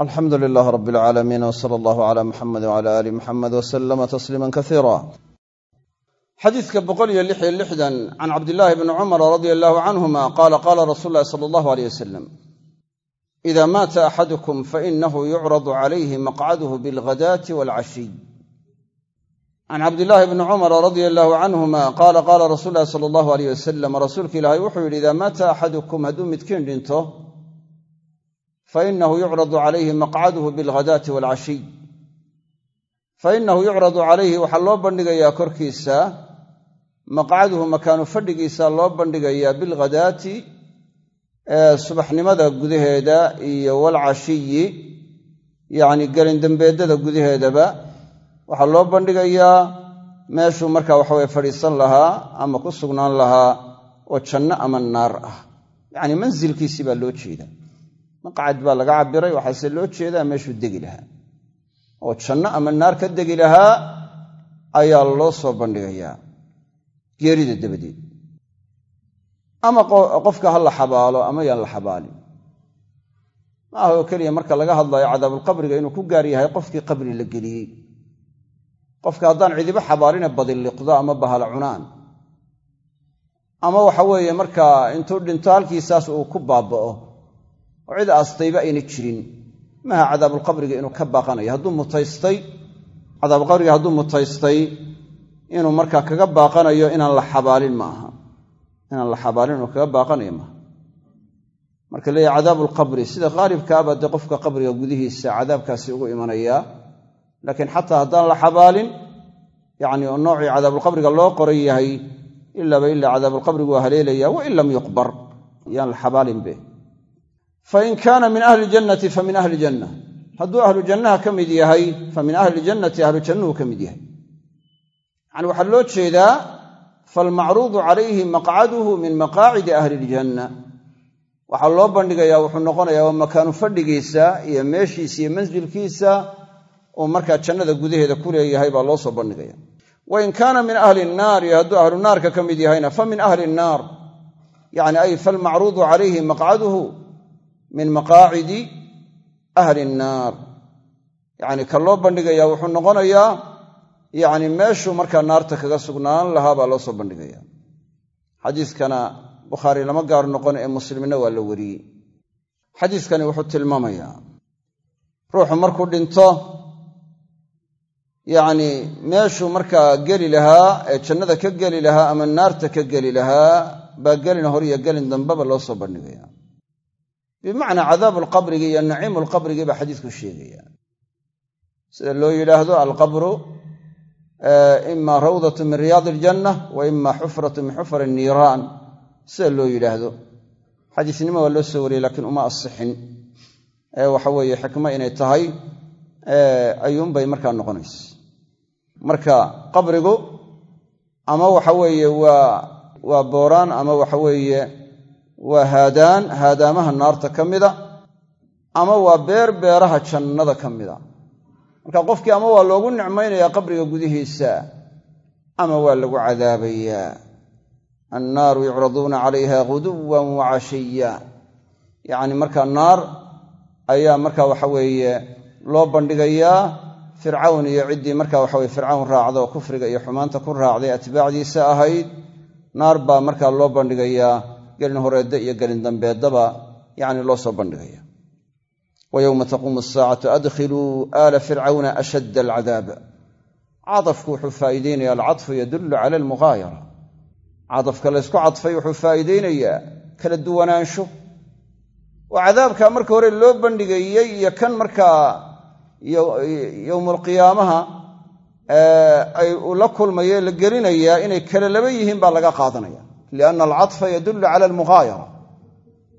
alxamdu lilaah rab alcaalamiin w sala allahu cala muxamed wcala aali muxamed wasalama tasliima kasiira xadiidka boqol iyo lix iyo lixdan can cabdillaahi bni cumara radia allahu canhuma qaala qaala rasuulu llahi sala allahu aleyh wasalam ida maata axadukum fainahu yucradu calayhi maqcaduhu bilghadaati waalcashiy can cabdillaahi bni cumara radia allahu canhuma qaala qaala rasuulu llahi sala allahu aleyh wasalam rasuulka ilaahay wuxuu yidhi idaa maata axadukum hadduu midkiin dhinto fainahu yucradu calayhi maqcaduhu bilghadaati waalcashiy fainahu yucradu calayhi waxaa loo bandhigayaa korkiisa maqcaduhu makaanu fadhigiisa loo bandhigayaa bilghadaati subaxnimada gudaheeda iyo walcashiyi yacni gelindambeedada gudaheedaba waxaa loo bandhigayaa meeshuu markaa waxaweye fadhiisan lahaa ama ku sugnaan lahaa oo janno ama naar ah yacni mansilkiisii baa loo jeeda maqcad baa laga cabiray waxaase loo jeedaa meeshuu degi lahaa. Oo janno ama naar ka degi lahaa ayaa loo soo bandhigayaa geerida dabadeed. Ama qofka ha la xabaalo ama yaan la xabaalin. Ma aha oo keliya marka laga hadlayo cadaabulqabriga inuu ku gaar yahay qofkii qabri la geliyey. Qofka haddaan cidibo xabaaline badiliqdo ama bahala cunaan. Ama waxa weeye markaa intuu dhinto halkiisaas uu ku baaba'o oo cid aastayba ayna jirin. Maaha cadaabulqabriga inuu ka baaqanayo. Hadduu mutaystay cadaabulqabriga hadduu mutaystay inuu markaa kaga baaqanayo inaan la xabaalin ma aha. Inaan la xabaalin inuu kaga baaqanayo maaha marka leeyahy cadaabulqabri sida qaalibkaaba dee qofka qabriga gudihiisa cadaabkaasi ugu imanayaa laakiin xataa haddaan la xabaalin yacni oo noocii cadaabulqabriga loo qoran yahay ilaaba ilaa cadaabulqabrigu waa haleelaya wain lam yuqbar. Yaan la xabaalinbe fain kaana min ahli ljannati fa min ahli janna hadduu ahlu jannaha ka mid yahay fa min ahli ljannati ahlu jannuhu ka mid yahay yani waxaa loo jeedaa falmacruudu calayhi maqcaduhu min maqaacidi ahli iljanna waxaa loo bandhigayaa wuxuu noqonayaa waa makaanu fadhigiisa iyo meeshiisa iyo mansilkiisa uu markaa jannada gudaheeda ku leeyahay baa loo soo bandhigaya wain kaana min ahli nnaari hadduu ahlu naarka ka mid yahayna fa min ahli nnaar min maqaacidi ahli nnaar. Yacni ka loo bandhigayaa wuxuu noqonayaa yacni meeshuu markaa naarta kaga sugnaan lahaa baa loo soo bandhigaya. Xadiiskana bukhaari lama gaar noqon ee muslimna waa la wariyey. Xadiiskani wuxuu tilmaamayaa ruuxu markuu dhinto yacni meeshuu markaa geli lahaa ee jannada ka geli lahaa ama naarta ka geli lahaa baa gelin hor iyo gelin dambeba loo soo bandhigaya bimacnaa cadaabuulqabrigi iyo naciimulqabrigi baa xadiisku sheegaya. Sida loo yidhaahdo alqabru ima rawdatu min riyaadi iljanna wa ima xufratu min xufari niiraan. Sida loo yidhaahdo. Xadiisnimo waa loo soo wariyey laakiin uma asixin. Ee waxa weeye xikmo inay tahay ayuunbay markaa noqonaysa. Marka qabrigu ama waxa weeye waa booraan ama waxa weeye waa haadaan haadaamaha naarta ka mida ama waa beer beeraha jannada ka mida. Marka qofkii ama waa loogu nicmaynayaa qabriga gudihiisa ama waa lagu cadaabayaa. Annaaru yucraduuna calayha guduwan wa cashiya. Yacni markaa naar ayaa marka waxa weeye loo bandhigayaa fircawn iyo ciddii marka waxa weye fircawn raacda oo kufriga iyo xumaanta ku raacday atbaacdiisa ahayd naar baa markaa loo bandhigayaa gelin horeedda iyo gelin dambeeddaba yacni loo soo bandhigaya. Wa yowma taquumu asaacatu adkhiluu aala fircawna ashadda alcadaab cadafku wuxuu faa'iideynaya alcadfu yadullu cala almughaayara. Cadafka laysku cadfay wuxuu faa'iideynayaa kala duwanaansho. Oo cadaabkaa marka hore loo bandhigayey iyo kan markaa yowmulqiyaamaha ay la kulmaye la gelinayaa inay kala laba yihiin baa laga qaadanaya lianna alcadfa yadullu cala almughaayara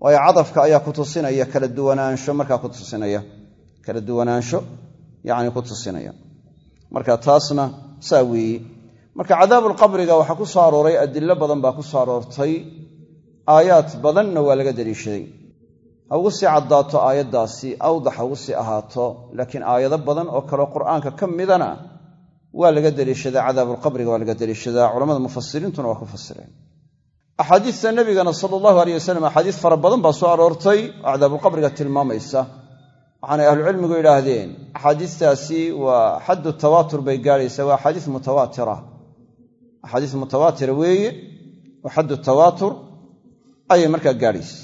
waayo cadafka ayaa ku tusinaya kala duwanaansho markaa ku tusinaya kala duwanaansho yacni ku tusinaya marka taasna saa weeye marka cadaabulqabriga waxaa ku soo arooray adilo badan baa ku soo aroortay aayaad badanna waa laga daliishaday ha ugu sii caddaato aayaddaasi awdax ha ugu sii ahaato laakiin aayado badan oo kaleo qur'aanka ka midana waa laga deliishadaa cadaabulqabriga waa laga deliishadaa culamada mufasiriintuna waa ku fasireen axaadiista nebigana sala allahu aleyh wasalam axaadiis fara badan baa soo aroortay oo cadaabulqabriga tilmaamaysa. Waxaanay ahlucilmigu yidhaahdeen axaadiistaasi waa xaddu tawaatur bay gaadhaysaa waa axaadiis mutawaatira. Axaadiis mutawaatira weeye oo xaddu tawaatur ayay markaa gaadhaysa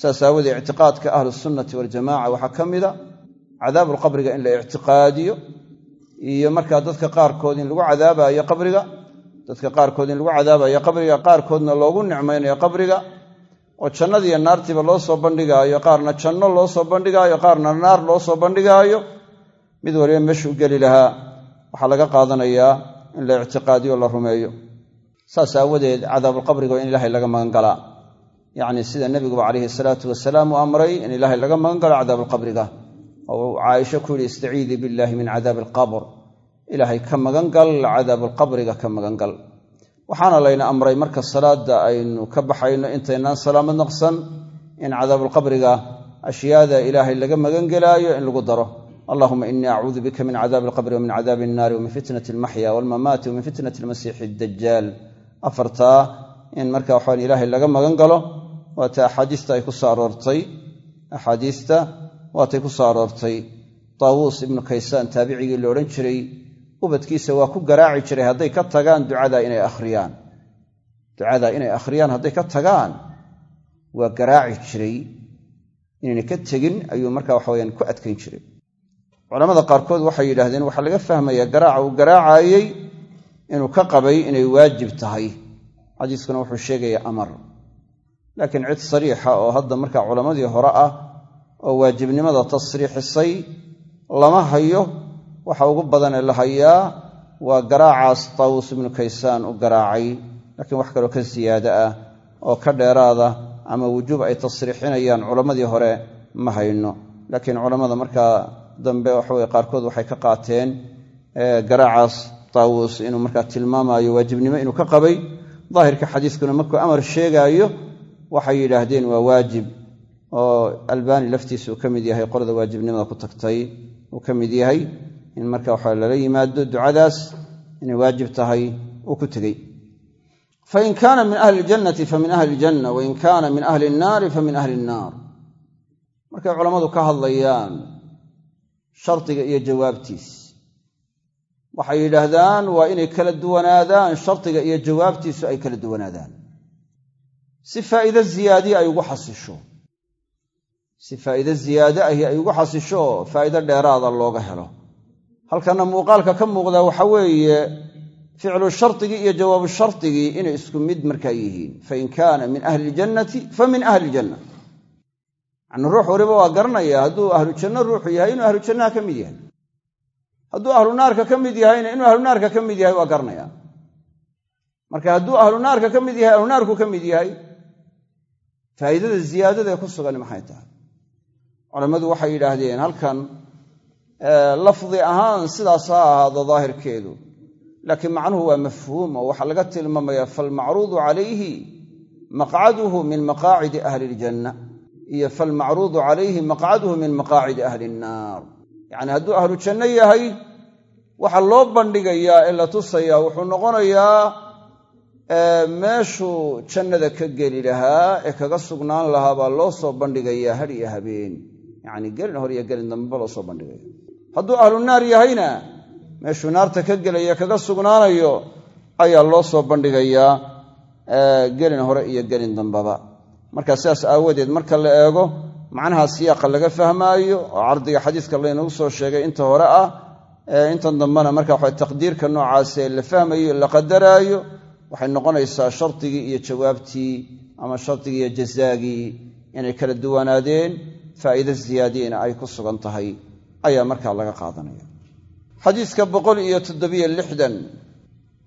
saas aawoodee ictiqaadka ahlusunnati waljamaca waxaa ka mida cadaabulqabriga in la ictiqaadiyo iyo markaa dadka qaarkood in lagu cadaabayo qabriga dadka qaarkood in lagu cadaabayo qabriga qaarkoodna loogu nicmaynayo qabriga oo jannadiiyo naartiiba loo soo bandhigaayo qaarna janno loo soo bandhigaayo qaarna naar loo soo bandhigaayo mid waliba meeshuu geli lahaa. Waxaa laga qaadanayaa in la ictiqaadiyo la rumeeyo. Saas aawadeed cadaabulqabriga in ilaahay laga magangalaa. Yacni sida nebiguba calayhi salaatu wasalaam uu amray in ilaahay laga magan galo oo caaisha ku yidhi istaciidii billaahi min cadaabi alqabr ilaahay ka magangal cadaabalqabriga ka magangal waxaana layna amray marka salaada aynu ka baxayno intaynaan salaamad naqsan in cadaabulqabriga ashyaada ilaahay laga magangelaayo in lagu daro. Allahuma inii acuudu bika min cadaabi alqabri wa min cadaabi annaari wa min fitnati almaxya walmamaati wa min fitnati almasiixi addajaal afartaa in marka waxaan ilaahay laga magan waata axaadiista ay ku aroortay. Axaadiista waatay ku aroortay. Taawuus ibnu kaysaan taabicigii la odhan jiray ubadkiisa waa ku garaaci jiray hadday ka tagaan ducadaa inay akhriyaan. Ducadaa inay akhriyaan hadday ka tagaan waa garaaci jiray. Inayna ka tegin ayuu marka waxaweyaan ku adkayn jiray. Culamada qaarkood waxay yidhaahdeen waxaa laga fahmayaa garaaca uu garaacayey inuu ka qabay inay waajib tahay. Xadiiskuna wuxuu sheegayaa amar. Laakiin cid sariixa oo hadda markaa culammadii hore ah oo waajibnimada tasriixisay lama hayo waxa ugu badanee la hayaa waa garaacaas taawus ibnu kaysaan u garaacay laakiin wax kaloo ka siyaada ah oo ka dheeraada ama wujuub ay tasriixinayaan culammadii hore ma hayno. Laakiin culammada markaa dambe waxaweye qaarkood waxay ka qaateen garaacaas taawus inuu markaa tilmaamaayo waajibnimo inuu ka qabay. Daahirka xadiiskuna markuu amar sheegaayo waxay yidhaahdeen waa waajib oo albaani laftiisa uu ka mid yahay qolada waajibnimada ku tagtay uu ka mid yahay in marka waxa lala yimaado ducadaas inay waajib tahay uu ku tegey. Fain kaana min ahli ljannati famin ahli iljanna wain kaana min ahli innaari famin ahli innaar markay culammadu ka hadlayaan shardiga iyo jawaabtiis waxay yidhaahdaan waa inay kala duwanaadaan shardiga iyo jawaabtiisu ay kala duwanaadaan. Si faa'iide ziyaadiye ay ugu xasisho si faa'iide ziyaade ahi ay ugu xasisho faa'iide dheeraada looga helo halkanna muuqaalka ka muuqdaa waxa weeye ficlu shardigii iyo jawaabu shardigii inay isku mid markaa yihiin. Fain kaana min ahli iljannati fa min ahli iljanna yacni ruux waliba waa garanaya hadduu ahlu janno ruuxu yahay inuu ahlu jannaha ka mid yahay. Hadduu ahlu naarka ka mid yahayna inuu ahlu naarka ka mid yahay waa garanaya. Marka hadduu ahlu naarka ka mid yahay ahlu naarku ka mid yahay faa'iidada ziyaadada ee ku sugan maxay tahay? Culammadu waxay yidhaahdeen halkan lafdi ahaan sidaas ha ahaado daahirkeedu. Laakiin macnuhu waa mafhuum oo waxaa laga tilmaamaya falmacruudu calayhi maqcaduhu min maqaacidi ahli iljanna iyo falmacruudu calayhi maqcaduhu min maqaacidi ahli innaar yacni hadduu ahlu janno yahay waxa loo bandhigayaa ee la tusayaa wuxuu noqonayaa meeshuu jannada ka geli lahaa ee kaga sugnaan lahaa baa loo soo bandhigayaa had iyo habeen. Yacni gelin hor iyo gelin dambeba loo soo bandhigaya hadduu ahlu naar yahayna meeshuu naarta ka gelaya kaga sugnaanayo ayaa loo soo bandhigayaa gelin hore iyo gelin dambeba marka sidaas aawadeed marka la eego macnaha siyaaqa laga fahmaayo oo cardiga xadiiska laynagu soo sheegay inta hore ah intan dambena marka waxa taqdiirka noocaasee la fahmayo la qadaraayo waxay noqonaysaa shardigii iyo jawaabtii ama shardigii iyo jazaagii inay kala duwanaadeen faa'iide ziyaadiyena ay ku sugan tahay ayaa markaa laga qaadanaya. Xadiiska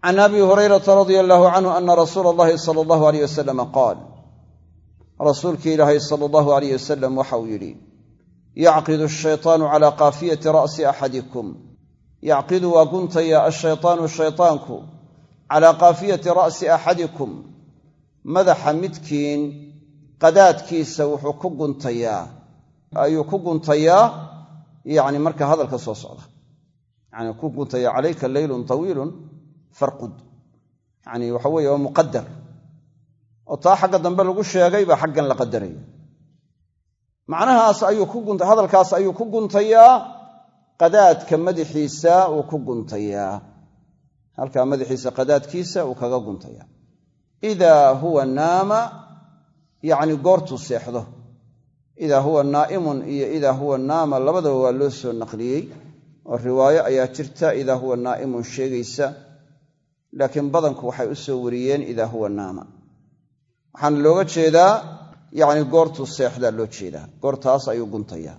can abi hurayrata radia allahu canhu ana rasuula allahi sala allahu aleyh wasalama qaal. Rasuulkii ilaahay sala allahu aleyh wasalam waxa uu yidhi yacqidu ashaytaanu calaa kaafiyati ra'si axadikum. Yacqidu waa guntaya ashaytaanu shaytaanku calaa kaafiyati ra'si axadikum. Madaxa midkiin qadaadkiisa wuxuu ku guntayaa. Ayuu ku guntayaa yacni marka hadalka soo socda. Yani ku guntaya calayka leylun tawiilun farqud. Yani waxa weeye waa muqadar oo taa xagga dambe lagu sheegay baa xaggan la qadaraya macnahaas ayuu ku hadalkaas ayuu ku guntayaa qadaadka madaxiisa uu ku guntayaa. Halkaa madaxiisa qadaadkiisa uu kaga guntayaa. Idaa huwa naama yacni goortuu seexdo idaa huwa naa'imun iyo idaa huwa naama labadaba waa loo soo naqliyey. Oo riwaayo ayaa jirta idaa huwa naa'imun sheegaysa. Laakiin badanku waxay u soo wariyeen idaa huwa naama. Waxaana looga jeedaa yacni goortuu seexdaa loo jeedaa. Goortaas ayuu guntayaa.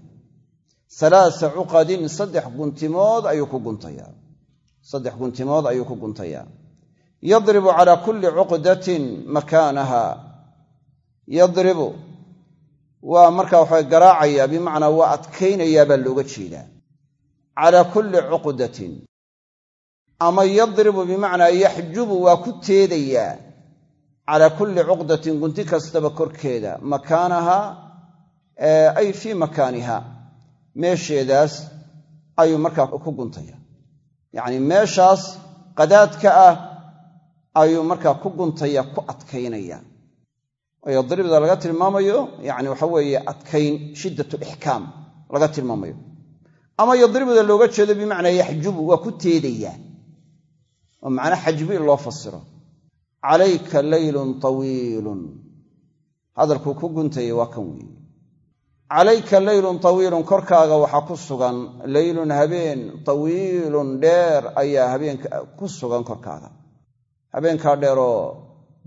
Alaasa cuqadin saddex guntimood ayuu ku guntayaa. Saddex guntimood ayuu ku guntayaa. Yadribu calaa kulli cuqdatin makaanaha yadribu waa markaa waxa garaacayaa bimacnaa waa adkaynayaa baa looga jeedaa. Calaa kulli cuqdatin. Ama yadribu bimacnaa yaxjubu waa ku teedayaa calaa kulli cuqdatin gunti kastaba korkeeda. Makaanaha ay fii makaaniha. Meesheedaas ayuu markaa ku guntaya. Yacnii meeshaas qadaadka ah ayuu markaa ku guntaya ku adkaynaya oo yadribda laga tilmaamayo yacni waxa weeye adkayn shiddat lixkaam laga tilmaamayo. Ama yadribda looga jeedo bimacnaa yaxjubu waa ku teedaya. Oo macnaa xajbi in loo fasiro calayka leylun tawiilun. Hadalkuu ku guntayay waa kan weeye. Calayka leylun tawiilun korkaaga waxaa ku sugan. Leylun habeen tawiilun dheer ayaa habeenka ku sugan korkaaga. Habeenkaa dheeroo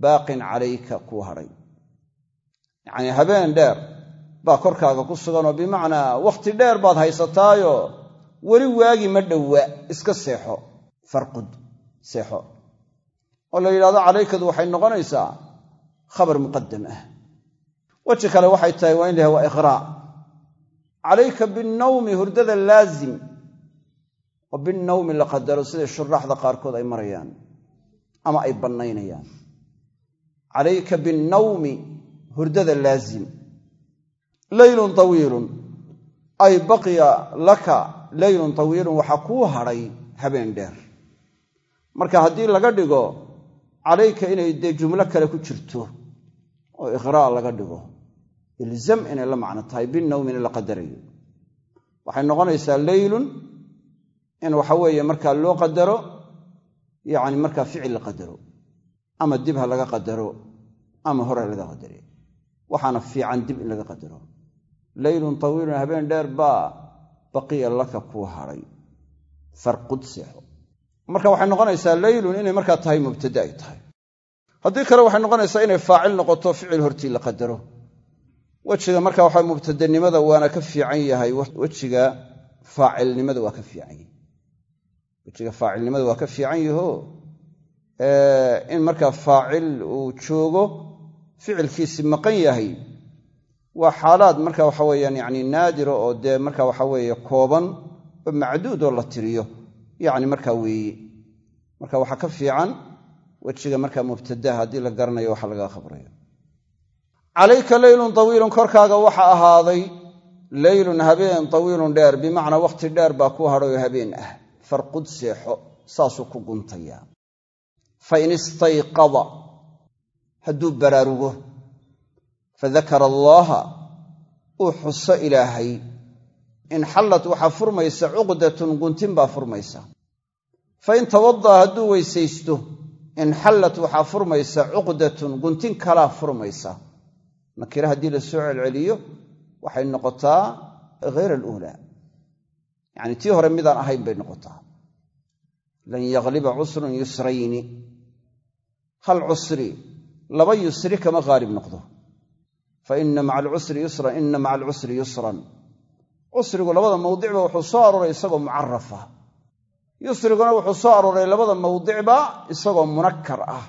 baaqin calayka kuu hadhay yacnii habeen dheer baa korkaaga ku suganoo bimacnaa wakhti dheer baad haysataayo weli waagi ma dhowa iska seexo farqud seexo. Oo la yidhahdo calaykadu waxay noqonaysaa khabar muqadam ah. Weji kale waxay tahay waa in laha waa iqraa. Calayka binnawmi hurdada laazim. Oo binnawmi la qadaro siday shuraaxda qaarkood ay marayaan ama ay bannaynayaan. Calayka binnawmi hurdada laazim. Leylun tawiilun ay baqiya laka leylun tawiilun waxaa kuu hadhay habeen dheer. Marka haddii laga dhigo calayka inay dee jumlo kale ku jirto oo iqraa' laga dhigo ilzam inay la macno tahay binawmin in la qadarayo. Waxay noqonaysaa leylun in waxa weeye markaa loo qadaro yacni markaa ficil la qadaro ama dib ha laga qadaro ama hore laga qadare waxaana fiican dib in laga qadaro. Leylun tawiilun habeen dheer baa baqiya laka kuu hadhay farqud seexo. Marka waxay noqonaysaa leylun inay markaa tahay mubtada ay tahay. Haddii kale waxay noqonaysaa inay faacil noqoto ficil hortii la qadaro. Wejiga marka waxa mubtadanimada waana ka fiican yahay wejiga faacilnimada waa ka fiican yahay. Wejiga faacilnimada waa ka fiican yaho in markaa faacil uu joogo ficilkiisi maqan yahay waa xaalaad marka waxa weyaan yani naadira oo dee marka waxa weeye kooban oo macduud oo la tiriyo yacni markaa weeye. Marka waxaa ka fiican wejiga markaa mubtadaha haddii la garanayo waxa laga khabrayo calayka leylun tawiilun korkaaga waxa ahaaday leylun habeen tawiilun dheer bimacnaa wakhti dheer baa ku hadhayoo habeen ah. Farqud seexo saasuu ku guntayaa. Fa in istayqada hadduu baraarugo. Fadakara allaaha uu xuso ilaahay. Inxallat waxaa furmaysa cuqdatun guntin baa furmaysa. Fa in tawada'a hadduu weysaysto inxallat waxaa furmaysa cuqdatun guntin kalaa furmaysa. Nakira haddii la soo celceliyo waxay noqotaa hayr aluulaa yacni tii hore midaan ahayn bay noqotaa. Lan yagliba cusrun yusrayni. Hal cusri laba yusri kama haalib noqdo. Fa ina maca alcusri yusran ina maca alcusri yusran. Cusrigu labada mawdicba wuxuu soo arooray isagoo mucarafa. Yusriguna wuxuu soo arooray labada mawdicba isagoo munakar ah.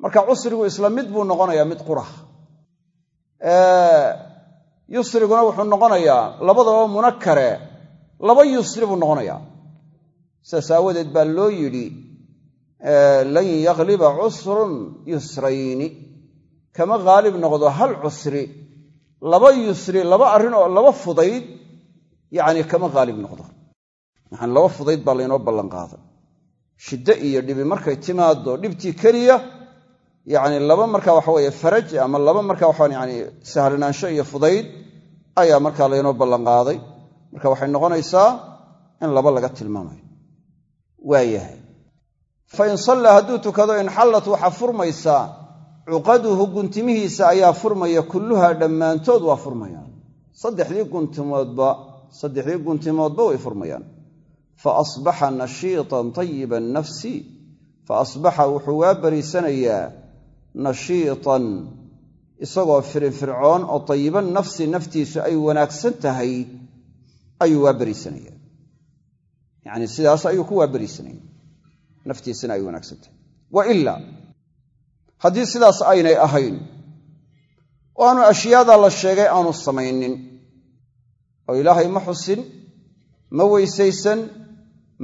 Marka cusrigu isla mid buu noqonayaa mid qura yusriguna wuxuu noqonayaa labadaba munakare laba yusri buu noqonayaa. Sidaas aawadeed baa loo yidhi lan yagliba cusrun yusrayni. Kama haalib noqdo hal cusri laba yusri laba arrin oo laba fudayd yacni kama haalib noqdo. Maxaan laba fudayd baa laynoo ballanqaaday shiddo iyo dhibi markay timaado dhibtii keliya yacni laba marka waxa weeye faraj ama laba marka waxaan yani sahlanaansho iyo fudayd ayaa markaa laynoo ballanqaaday marka waxay noqonaysaa in laba laga tilmaamayo waayahay fa in sallaa hadduu tukado inxallat waxaa furmaysaa cuqaduhu guntimihiisa ayaa furmaya kulluhaa dhammaantood waa furmayaan. Saddexdii guntimoodba saddexdii guntimoodba way furmayaan. Fa asbaxa nashiitan tayiba nafsi fa asbaxa wuxuu waa bariisanayaa nashiitan isagoo firifircoon oo tayiba nafsi naftiisu ay wanaagsan tahay ayuu waa bariisanayaa. Yacni sidaas ayuu ku waa naftiisana ay wanaagsan tahay wa ilaa haddii sidaas aynay ahayn oo aanu ashyaadaa la sheegay aanu samaynin. Oo ilaahay ma xusin ma weysaysan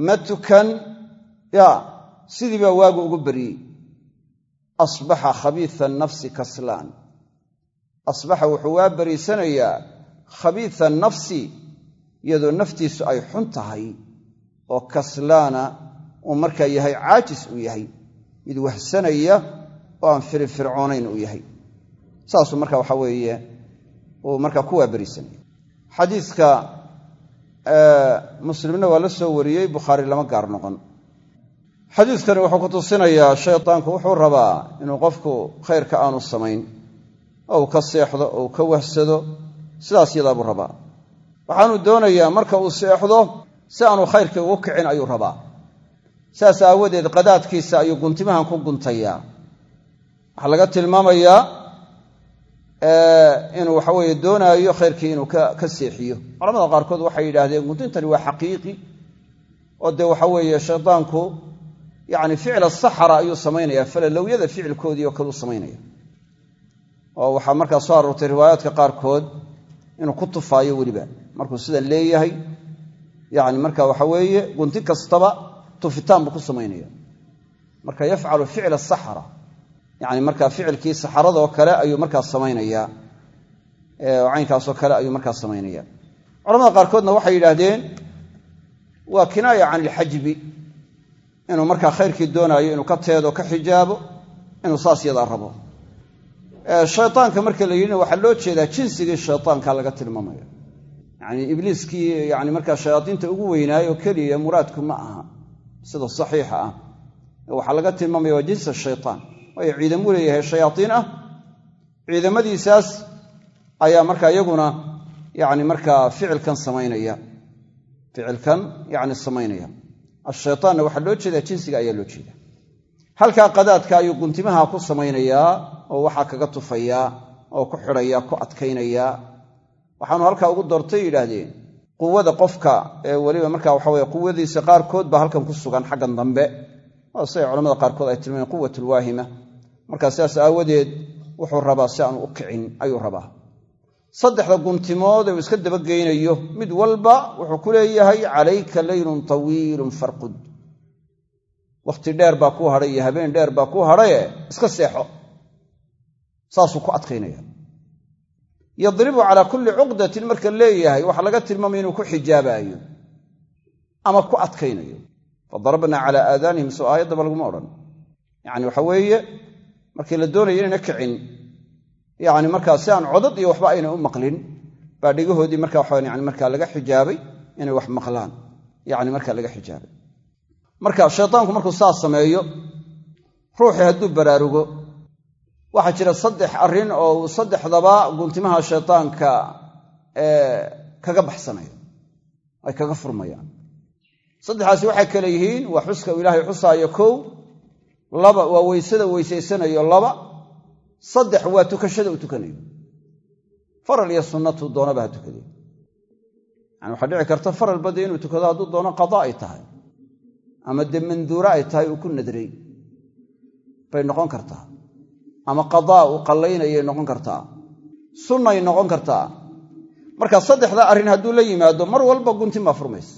ma tukan yaa sidii baa waagu ugu baryey. Asbaxa khabiisa nafsi kaslaan. Asbaxa wuxuu waa bariisanayaa khabiisa nafsi iyadoo naftiisu ay xun tahay oo kaslaana uu markaa yahay caajis uu yahay. Mid wahsanaya oo aan firifircoonayn uu yahay. Saasuu marka waxa weeye uu markaa ku waaberisanaya xadiidka muslimna waa la soo wariyey bukhaari lama gaar noqon. Xadiidkani wuxuu ku tusinayaa shaydaanku wuxuu rabaa inuu qofku khayrka aanu samayn oo ka seexdo oo ka wahsado sidaas yadaabuu rabaa. Waxaanu doonayaa marka uu seexdo si aanu khayrkii ugu kicin ayuu rabaa saas aawadeed qadaadkiisa ayuu guntimahan ku guntayaa. Waxaa laga tilmaamayaa inuu waxaweye doonaayo khayrkii inuu ka seexiyo. Culamada qaarkood waxay yidhaahdeen guntintani waa xaqiiqi. Oo dee waxa weeye shaydaanku yani ficla saxara ayuu samaynaya falalowyada ficilkoodii oo kale u samaynaya oo waxaa markaa soo aroortay riwaayaadka qaarkood inuu ku tufaayo weliba. Markuu sidan leeyahay yani marka waxa weeye gunti kastaba tufitaan buu ku samaynaya marka yafcalu ficla saxara yani markaa ficilkii saxaradoo kale ayuu markaa samaynayaa caynkaasoo kale ayuu markaa samaynaya culamada qaarkoodna waxay yidhaahdeen waa kinaaya can ilxajbi inuu markaa khayrkii doonaayo inuu ka teedo ka xijaabo inuu saas yadaa rabo. Shaytaanka marka la yidhina waxaa loo jeedaa jinsigii shaytaanka laga tilmaamaya. Yani ibliiskii yani markaa shayaadiinta ugu weynaayo keliya muraadku ma aha sida saxiixa ah. Waxaa laga tilmaamaya waa jinsa shaytaan. Waayo ciidamuu leeyahay shayaaiin ah. Ciidamadiisaas ayaa markaa iyaguna yani markaa ficilkan samaynaya. Ficilkan yani samaynaya. Ashaytaanna waxaa loo jeedaa jinsiga ayaa loo jeeda halkaa qadaadka ayuu guntimaha ku samaynayaa oo waxaa kaga tufayaa oo ku xidhaya ku adkaynayaa waxaanu halkaa ugu doortay yidhaahdeen quwada qofka ee weliba marka waxa weye quwadiisa qaarkood baa halkan ku sugan xaggan dambe. Oo siday culamada qaarkood ay tilmaameen quwat lwaahima markaa sidaas aawadeed wuxuu rabaa si aanu u kicin ayuu rabaa. Saddexda guntimood ee uu iska dabageynayo mid walba wuxuu ku leeyahay calayka leylun tawiilun farqud. Wakhti dheer baa kuu hadhay iyo habeen dheer baa kuu hadhaye iska seexo. Saasuu ku adkaynaya yadribu calaa kulli cuqdatin marka leeyahay waxaa laga tilmaamaya inuu ku xijaabaayo ama ku adkaynayo. Fadarabnaa calaa aadaanihim soo aayaddaba laguma odhan. Yacni waxa weeye markii la doonayo inayna kicin yani markaa si aan codad iyo waxba ayna u maqlin baa dhegahoodii marka waxa yani markaa laga xijaabay inay wax maqlaan. Yani markaa laga xijaabay. Marka shaytaanku markuu saas sameeyo ruuxii hadduu baraarugo waxaa jira saddex arrin oo saddexdaba guntimaha shaytaanka kaga baxsanayo ay kaga furmayaan. Saddexaasi waxay kale yihiin waa xuska uu ilaahay xusaayo kow laba waa weysada weysaysanayo laba saddex waa tukashada uu tukanayo. Faral iyo sunnatu doonaba ha tukadee yani waxaa dhici karta faral badde inuu tukado hadduu doono qadaa ay tahay ama dee manduure ay tahay uu ku nadray. Bay noqon kartaa ama qadaa uu qallaynayay noqon kartaa. Sunnay noqon kartaa. Marka saddexda arrin hadduu la yimaado mar walba guntin baa furmaysa.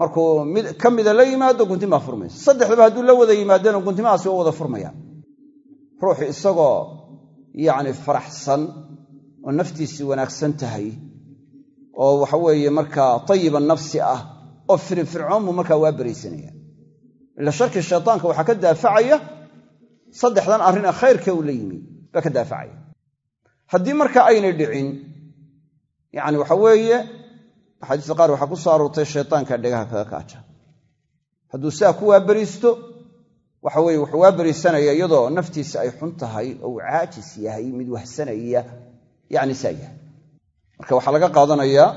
Markuu mid ka mida la yimaado guntin baa furmaysa. Saddexdaba hadduu la wada yimaadana guntimahaasi waa wada furmayaan ruuxu isagoo yacni faraxsan oo naftiisii wanaagsan tahay oo waxaweeye markaa tayiba nafsi ah oo firifircoon buu markaa waa baraysanaya. Ila sharki shaytaanka waxaa ka daafacaya saddexdan arrin a khayrka uu la yimi baa ka daafacaya. Haddii marka aynay dhicin yacni waxa weeye axaadiista qaar waxaa ku soo aroortay shaytaanka dhegaha kaga kaaja hadduu sidaa ku waaberiisto waxa weye wuxuu waaberiisanaya iyadoo naftiisa ay xun tahay oo caajis yahay mid wahsanaya yacni saa yahay. Marka waxaa laga qaadanayaa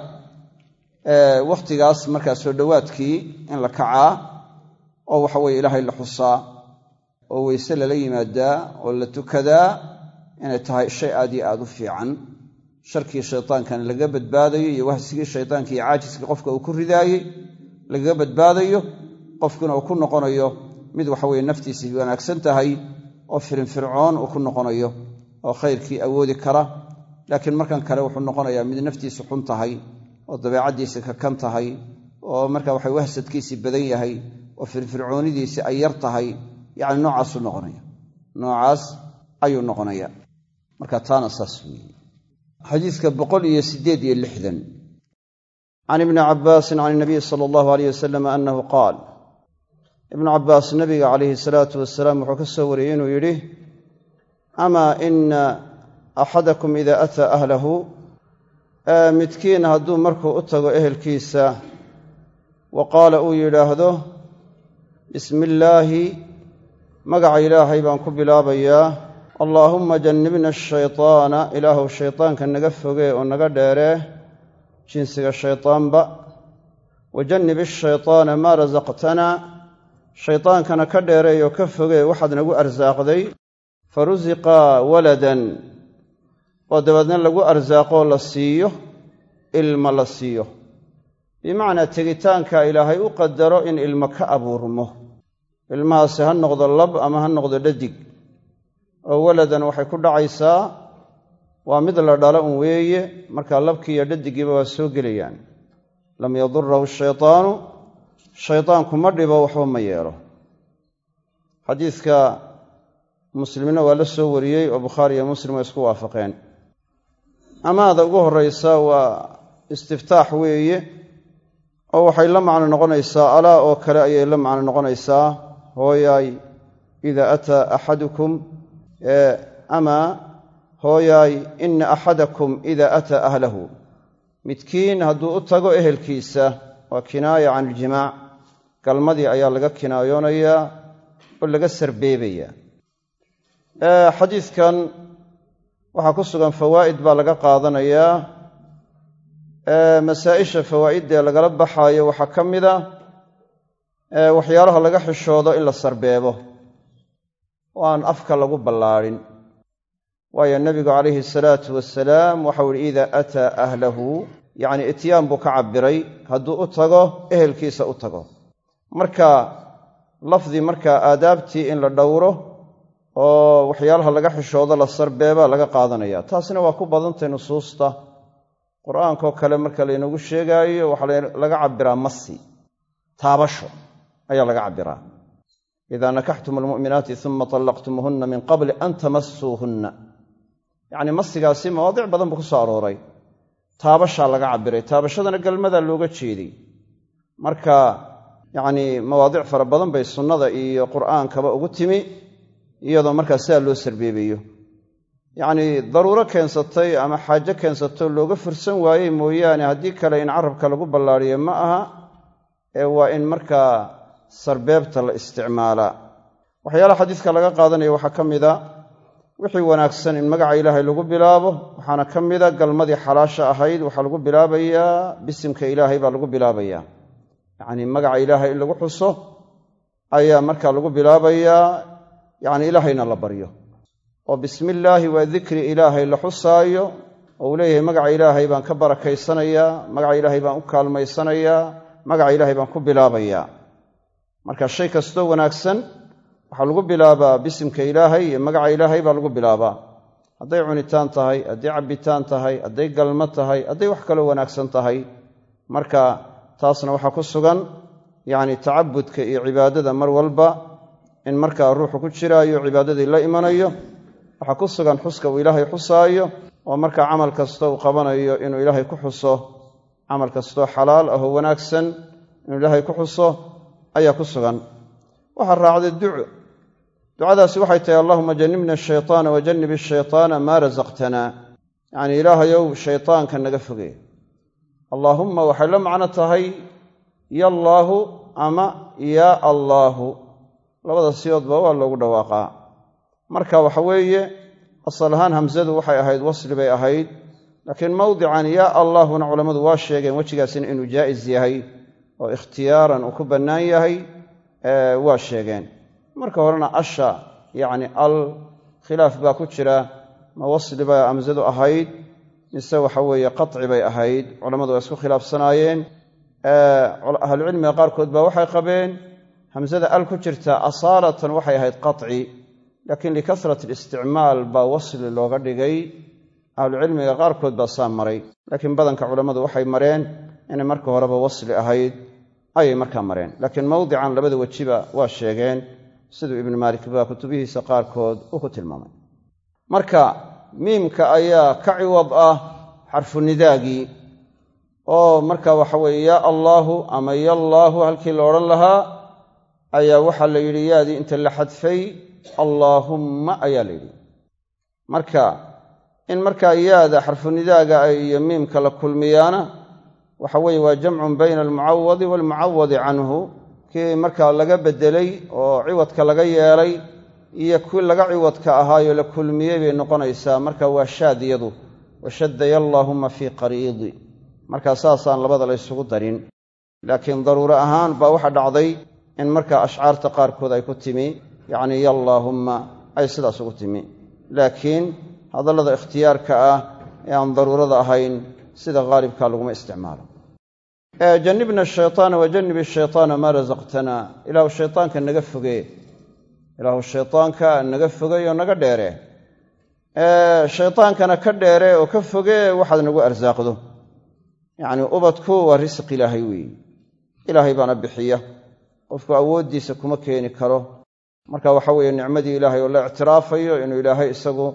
wakhtigaas markaa soo dhowaadkii in la kacaa oo waxa weye ilaahay la xusaa oo weyse lala yimaadaa oo la tukadaa inay tahay shay aad iyo aad u fiican. Sharkii shaytaankana laga badbaadayo iyo wahsigii shaytaanka iyo caajiskii qofka uu ku ridaayey lagaga badbaadayo qofkuna uu ku noqonayo mid waxaweye naftiisii wanaagsan tahay oo firinfircoon uu ku noqonayo oo khayrkii awoodi kara. Laakiin markan kale wuxuu noqonayaa mid naftiisu xun tahay oo dabeecaddiisii kakan tahay oo marka waxa wahsadkiisii badan yahay oo firfircoonidiisii ay yar tahay yacni noocaasuu noqonaya. Noocaas ayuu noqonaya. Marka taana saas weeye. Xadiiska boqol iyo siddeed iyo lixdan. Can ibni cabbaasin can inabiyi sala allahu aleyh wasalam annahu qaal. Ibnu cabbaas nabiga calayhi salaatu wasalaam wuxuu ka soo wariyey inuu yidhi amaa ina axadakum ida ataa ahlahu. Midkiin hadduu markuu u tago ehelkiisa wa qaala uu yidhaahdo bismi illaahi magaca ilaahay baan ku bilaabayaa allaahumma jannibna ashaytaana ilaahuw shaytaanka naga fogee oo naga dheeree jinsiga shaytaanba. Wa jannib ashaytaana maa rasaqtanaa shaytaankana ka dheereey oo ka fogee waxaad nagu arsaaqday fa rusiqa waladan. Oo dabeedna lagu arsaaqoo la siiyo ilma la siiyo. Bimacnaa tegitaanka ilaahay u qadaro in ilmo ka abuurmo ilmahaasi ha noqdo lab ama ha noqdo dhadig. Oo waladan waxay ku dhacaysaa waa mid la dhalo un weeye markaa labkii iyo dhadigiiba waa soo gelayaan. Lam yadurahu shaytaanu shaytaanku ma dhibo waxba ma yeelo. Xadiidka muslimna waa la soo wariyey oo bukhaari iyo muslim way isku waafaqeen. Amaada ugu horraysa waa istiftaax weeye oo waxay la macno noqonaysaa alaa oo kale ayay la macno noqonaysaa hooyaay idaa ataa axadukum amaa hooyaay ina axadakum idaa ataa ahlahu. Midkiin hadduu u tago ehelkiisa waa kinaaya can iljimaac galmadii ayaa laga kinaayoonayaa oo laga sarbeebayaa xadiidkan waxaa ku sugan fawaa'id baa laga qaadanayaa masaa'isha fawaa'iddaee lagala baxaayo waxaa ka mida waxyaalaha laga xishoodo in la sarbeebo. Oo aan afka lagu ballaadhin waayo nebigu calayhi salaatu wasalaam waxau ihi idaa ataa ahlahu yacni ityaan buu ka cabbiray hadduu u tago ehelkiisa u tago. Marka lafdi markaa aadaabtii in la dhowro oo waxyaalaha laga xishoodo la sarbeebaa laga qaadanaya taasina waa ku badantay nusuusta. Qur'aankoo kale marka laynoogu sheegaayo waxaa laga cabbiraa masi taabasho ayaa laga cabbiraa. Idaa nakaxtum almu'minaati uma tallaqtumuuhunna min qabli an tamasuuhunna yacni masigaasi mawaadic badan buu ku soo arooray. Taabashaa laga cabbiray. Taabashadana galmadaa looga jeeday marka yacnii mawaadic fara badan bay sunnada iyo qur'aankaba ugu timi iyadoo markaa sidaa loo sarbeebayo yacnii daruuro keensatay ama xaajo keensatoo looga fursan waayey mooyaane haddii kale in carabka lagu ballaadhiyo ma aha ee waa in markaa sarbeebta la isticmaalaa waxyaalaha xadiiska laga qaadanaya waxaa ka mida wixii wanaagsan in magaca ilaahay lagu bilaabo waxaana ka mida galmadii xalaasha ahayd waxaa lagu bilaabayaa bisimka ilaahay baa lagu bilaabayaa. Yacnii magaca ilaahay in lagu xuso ayaa markaa lagu bilaabayaa yacni ilaahayna la baryo. Oo bismi illaahi waa dikri ilaahay la xusaayo oo uu leeyahay magaca ilaahay baan ka barakaysanayaa magaca ilaahay baan u kaalmaysanayaa magaca ilaahay baan ku bilaabayaa marka shay kastoo wanaagsan waxaa lagu bilaabaa bisimka ilaahay iyo magaca ilaahay baa lagu bilaabaa. Hadday cunitaan tahay hadday cabbitaan tahay hadday galmo tahay hadday wax kaloo wanaagsan tahay. Marka taasna waxaa ku sugan yacni tacabudka iyo cibaadada mar walba in markaa ruuxu ku jiraayo cibaadadii la imanayo waxaa ku sugan xuska uu ilaahay xusaayo oo markaa camal kasta uu qabanayo inuu ilaahay ku xuso. Camal kastoo xalaal ahoo wanaagsan inuu ilaahay ku xuso ayaa ku sugan. Waxaa raacday duco ducadaasi waxay tahay allahuma jannibna ashaytaana wa jannib ashaytaana maa rasaqtanaa yacnii ilaahayow shaytaanka naga fogee allaahumma waxay la macno tahay yallaahu ama yaa allaahu. Labada siyoodba waa loogu dhawaaqaa. Marka waxa weeye asal ahaan hamsadu waxay ahayd wasli bay ahayd laakiin mawdican yaa allaahuna culammadu waa sheegeen wejigaasina inuu jaa'is yahay oo ikhtiyaaran uu ku bannaan yahay waa sheegeen. Marka horena asha yacni al khilaaf baa ku jira ma wasli bay hamsadu ahayd mise waxa weeye qaci bay ahayd culammadu waa isku khilaafsanaayeen. Ahlucilmiga qaarkood baa waxay qabeen hamsada al ku jirta asaalatan waxay ahayd qaci laakiin likasrat alisticmaal baa wasli looga dhigay. Ahlucilmiga qaarkood baa saa maray laakiin badanka culammadu waxay mareen inay marka horeba wasli ahayd ayay markaa mareen. Laakiin mawdican labada wejiba waa sheegeen siduu ibnu maalik baa kutubihiisa qaarkood uu ku tilmaamay. Marka miimka ayaa ka ciwad ah xarfu nidaagii oo marka waxa weeye yaa allaahu ama yallaahu halkii la odhan lahaa ayaa waxaa la yidhi yaadii inta la xadfay allaahumma ayaa la yidhi. Marka in markaa yaada xarfunidaaga iyo miimka la kulmiyaana waxa weeye waa jamcun bayna almucawadi waalmucawadi canhu kii markaa laga beddelay oo ciwadka laga yeelay iyo kii laga ciwadka ahaayo la kulmiyey bay noqonaysaa. Marka waa shaadiyadu washaddaya allaahumma fii qariidi. Markaa saasaan labada la ysugu darin. Laakiin daruuro ahaan baa waxa dhacday in markaa ashcaarta qaarkood ay ku timi yacnii yallaahumma ay sidaas ugu timi. Laakiin hadallada ikhtiyaarka ah ee aan daruurada ahayn sida haalibka laguma isticmaalo jannibna ashaytaana wa jannibi shaytaana maa rasaqtana ilaahu shaytaanka naga fogee ilaahu shaytaanka naga fogey oo naga dheere. Shaytaankana ka dheere oo ka fogee waxaad nagu arsaaqdo. Yacnii ubadku waa risq ilaahay weeye ilaahay baana bixiya. Qofku awooddiisa kuma keeni karo. Marka waxa weeye nicmadii ilaahay oo la ictiraafayo inuu ilaahay isagu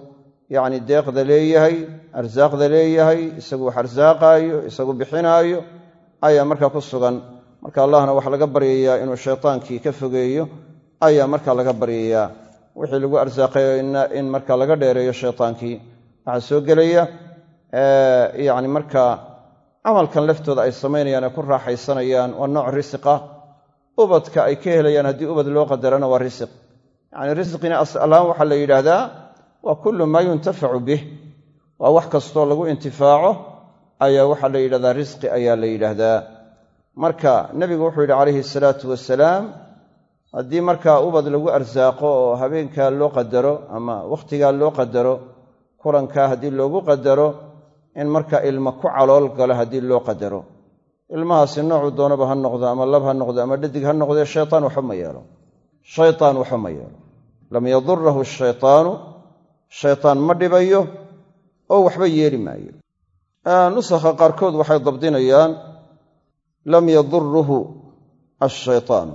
yacni deeqda leeyahay arsaaqda leeyahay isagu wax arsaaqaayo isagu bixinaayo ayaa markaa ku sugan. Marka allahna waxaa laga baryayaa inuu shaytaankii ka fogeeyo ayaa markaa laga baryayaa. Wixii lagu arsaaqayo in marka laga dheereeyo shaytaankii. Waxaa soo gelaya yacni markaa camalkan laftooda ay samaynayaan ee ku raaxaysanayaan waa nooc risiqa. Ubadka ay ka helayaan haddii ubad loo qadarana waa risiq. Yacni risqina asalahaan waxaa la yidhaahdaa waa kullu maa yuntafacu bih. Waa wax kastoo lagu intifaaco ayaa waxaa la yidhahdaa risqi ayaa la yidhaahdaa marka nebigu wuxuu yidhi calayhi salaatu wasalaam haddii markaa ubad lagu arsaaqo oo habeenkaa loo qadaro ama wakhtigaa loo qadaro kulankaa haddii loogu qadaro in marka ilma ku calool galo haddii loo qadaro. Ilmahaasi noocuu doonaba ha noqdo ama lab ha noqdo ama dhadig ha noqdee shaytaan waxba ma yeelo. Shaytaan waxba ma yeelo. Lam yadurahu shaytaanu shaytaan ma dhibayo oo waxba yeeli maayo nusakha qaarkood waxay dabdinayaan lam yaduruhu ashaytaan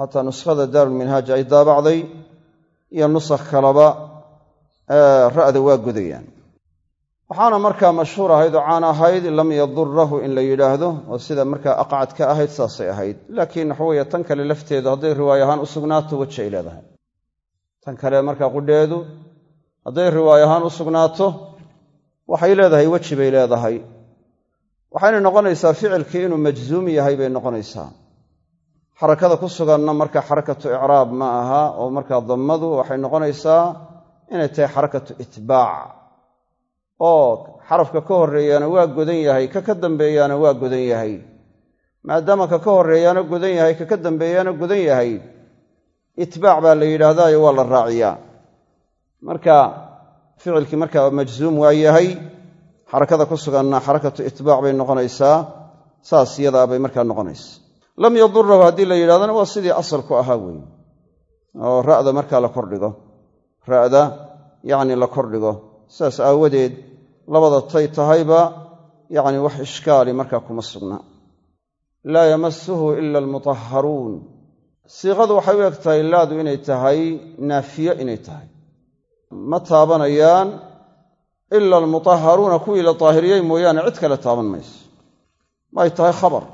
xataa nuskhada daarulminhaaj ay daabacday iyo nusakh kaleba ra'da waa godayaan waxaana markaa mashhuur ahayd oo caan ahayd lam yadurahu in la yidhaahdo oo sida markaa aqcad ka ahayd saasay ahayd. Laakiin waxaweeye tan kale lafteedu hadday riwaay ahaan u sugnaato weji ay leedahay. Tan kale markaa qudheedu hadday riwaay ahaan u sugnaato waxay leedahay weji bay leedahay. Waxayna noqonaysaa ficilkii inuu majzuum yahay bay noqonaysaa. Xarakada ku suganna marka xarakatu icraab ma aha oo markaa dammadu waxay noqonaysaa inay tahay xarakatu itbaac. Oo xarafka ka horreeyaana waa godan yahay ka ka dambeeyaana waa godan yahay. Maadaama ka ka horreeyaana godan yahay ka ka dambeeyaana godan yahay itbaac baa la yidhaahdaayo waa la raaciyaa. Marka ficilkii markaa majzuum waa yahay xarakada ku suganna xarakatu itbaac bay noqonaysaa saas yadaa bay markaa noqonaysa. Lam yadurahu haddii la yidhahdana waa sidii asalku ahaa weeye oo ra'da markaa la kordhigo ra'da yacni la kordhigo sidaas aawadeed labada tay tahayba yacni wax ishkaali markaa kuma sugna. Laa yamasuhu ila almutahharuun. Siiqadu waxay u eg tahay laadu inay tahay naafiyo inay tahay ma taabanayaan ila almutahharuuna kuwii la daahiriyey mooyaane cid kale taaban mayso. May tahay khabar.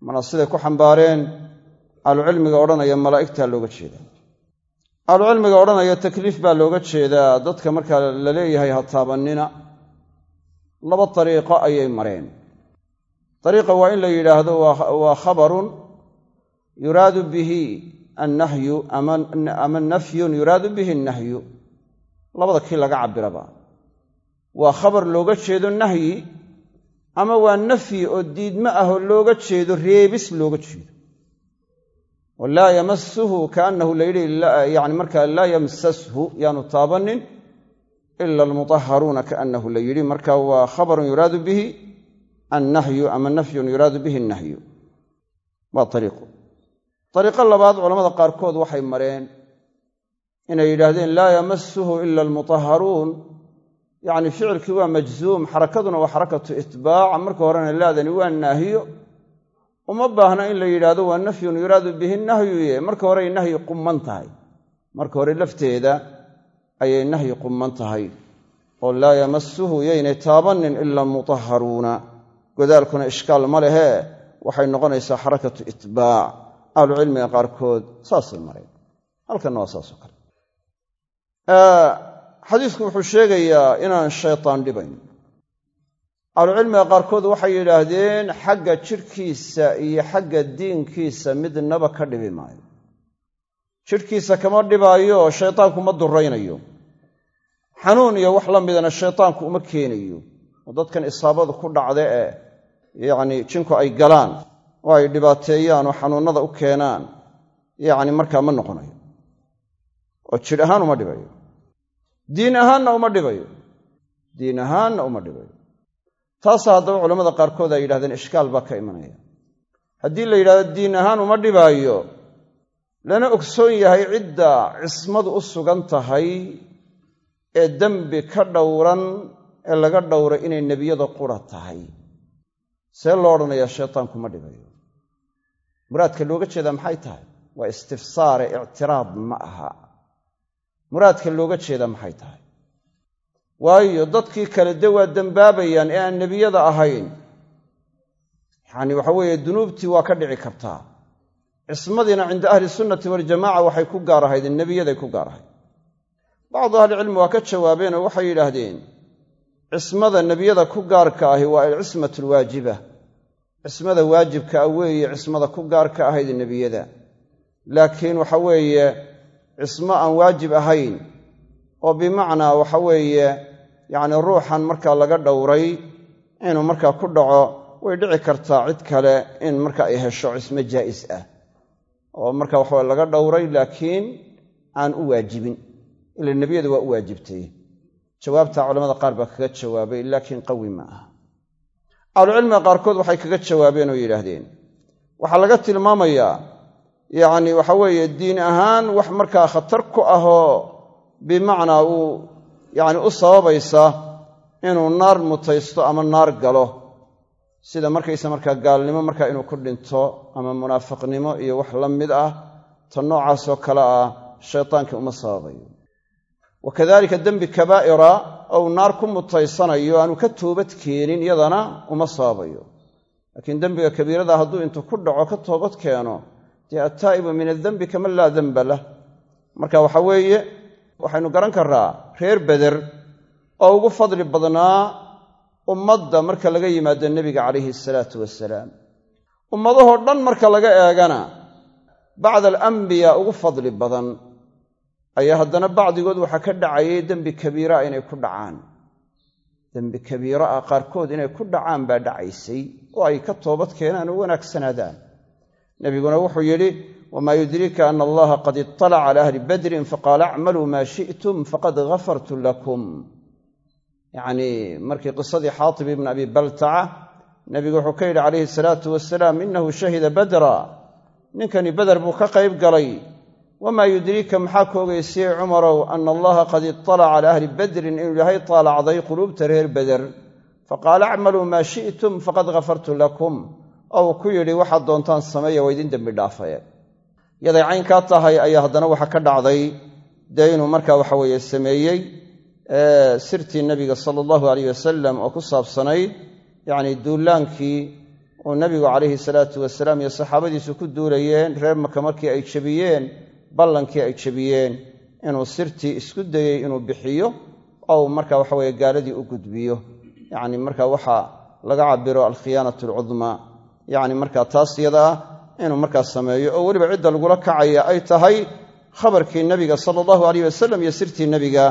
Mana siday ku xambaareen ahlucilmiga odhanaya malaa'igtaa looga jeedaa ahlucilmiga odhanaya takliif baa looga jeedaa dadka markaa la leeyahay ha taabannina laba dariiqo ayay mareen. Dariiqa waa in la yidhaahdo waa khabarun yuraadu bihi annahyu ama nafyun yuraadu bihi annahyu labada kii laga cabiraba waa khabar looga jeedo nahyi ama waa nafyi oo diidmo ah oo looga jeedo reebis looga jeedo. Oo laa yamasuhu kaannahu la yidhi yani markaa laa yamsashu yaanu taabanin ila almutahharuuna kaannahu la yidhi. Marka waa khabarun yuraadu bihi annahyu ama nafyun yuraadu bihi annahyu waa ariiqu ariiqo labaad culamada qaarkood waxay mareen inay yidhaahdeen laa yamasuhu ila almutahharuun. Yacni ficilkii waa majzuum xarakaduna waa xarakatu itbaac. Marka horena laadani waa naahiyo uma baahna in la yidhaahdo waa nafyun yuraadu bihi nahyuye marka horey nahyi qumman tahay. Marka hore lafteeda ayay nahyi qumman tahay. Oo laa yamasuhu yaynay taabanin ila mutahharuuna godaalkuna ishkaal ma lehee waxay noqonaysaa xarakatu itbaac ahlucilmiga qaarkood saasay mareen. Halkanna waa saasoo kale. Xadiisku wuxuu sheegayaa inaan shaytaan dhibayn. Ahlucilmiga qaarkood waxay yidhaahdeen xagga jidhkiisa iyo xagga diinkiisa midnaba ka dhibi maayo. Jidhkiisa kama dhibaayo shaytaanku ma duraynayo xanuun iyo wax la midana shaytaanku uma keenayo. Oo dadkan isaabadu ku dhacda ee yacni jinku ay galaan oo ay dhibaateeyaan oo xanuunnada u keenaan yacni markaa ma noqonayo. Oo jidh ahaan uma dhibayo. Diin ahaanna uma dhibayo. Diin ahaanna uma dhibayo. Taasaa haddaba culamada qaarkood ay yidhahdeen ishkaal baa ka imanaya. Haddii la yidhahdo diin ahaan uma dhibaayo lana ogsoon yahay cidda cismadu u sugan tahay ee dembi ka dhowran ee laga dhowray inay nebiyada qura tahay. See loo odhanayaa shaytaanku ma dhibayo muraadka looga jeedaa maxay tahay? Waa istifsaare ictiraab ma aha. Muraadka looga jeedaa maxay tahay? Waayo dadkii kale de waa dembaabayaan ee aan nebiyada ahayn. Yacni waxa weeye dunuubtii waa ka dhici kartaa. Cismadiina cinda ahli sunnati waljamaca waxay ku gaar ahayd nebiyaday ku gaar ahayd. Bacdu ahlicilmi waa ka jawaabeen oo waxay yidhaahdeen cismada nebiyada ku gaarka ahi waa alcismatu alwaajiba cismada waajibka ah weeye cismada ku gaarka ahayd nebiyada. Laakiin waxa weeye cismo aan waajib ahayn oo bimacnaa waxa weeye yacni ruuxan markaa laga dhowray inuu markaa ku dhaco way dhici kartaa cid kale in marka ay hesho cismo jaa'is ah. Oo marka waxawe laga dhowray laakiin aan u waajibin. Ila nebiyada waa u waajibtay. Jawaabta culamada qaar baa kaga jawaabay laakiin qawi ma aha ahlucilmiga qaarkood waxay kaga jawaabeen oo yidhaahdeen. Waxaa laga tilmaamayaa yacni waxa weeye diin ahaan wax markaa khatar ku ahoo bimacnaa uu yacni u sababaysa inuu naar mutaysto ama naar galo. Sida markaysa markaa gaalnimo markaa inuu ku dhinto ama munaafiqnimo iyo wax la mid ah ta noocaasoo kale ah shaytaankii uma sababayo. Wa kadalika dembi kabaa'ira ou naar ku mutaysanayo aanu ka toobad keenin iyadana uma sababayo laakiin dembiga kabiirada hadduu intuu ku dhaco ka toobad keeno dee attaa'ibu min adembi kaman laa demba lah. Marka waxa weeye waxaynu garan karraa reer beder oo ugu fadli badnaa ummadda marka laga yimaado nebiga calayhi asalaatu wasalaam ummadahoo dhan marka laga eegana bacda alambiyaa ugu fadli badan ayaa haddana bacdigood waxaa ka dhacayay dembi kabiiraa inay ku dhacaan. Dembi kabiiro ah qaarkood inay ku dhacaan baa dhacaysay oo ay ka toobad keenaan oo wanaagsanaadaan. Nebiguna wuxuu yidhi wamaa yudriika ana allaha qad iطalaca cala ahli badrin faqaala acmaluu maa shi'tum faqad ghafartu lakum. Yacnii markii qisadii xaatib ibni abi baltaca nebigu wuxuu ka yidhi calayhi salaatu wasalaam inahu shahida badra. Ninkani beder buu ka qayb galay wamaa yudriika maxaa ka ogeysiyey cumarow ana allaha qad iطalaca cala ahli badrin inuu ilaahay taalacday quluubta reer beder faqaala acmaluu maa shi'tum faqad ghafartu lakum. Ou ku yidhi waxaad doontaan sameeya waa idin dembi dhaafaye. Yaday caynkaa tahay ayaa haddana waxa ka dhacday. Dee inuu markaa waxa weeye sameeyey sirtii nebiga sala allahu alayh wasalam oo ku saabsanayd yacni duulaankii uu nebigu calayhi salaatu wasalaam iyo saxaabadiisu ku duulayeen reer maka markii ay jebiyeen ballankii ay jebiyeen inuu sirtii isku dayey inuu bixiyo ou marka waxaweye gaaladii u gudbiyo. Yacni marka waxaa laga cabiro alkhiyaanatu alcudmaa yacni markaa taas yada ah inuu markaa sameeyo oo weliba cidda lagula kacaya ay tahay khabarkii nebiga sala allahu alayh wasalam iyo sirtii nebiga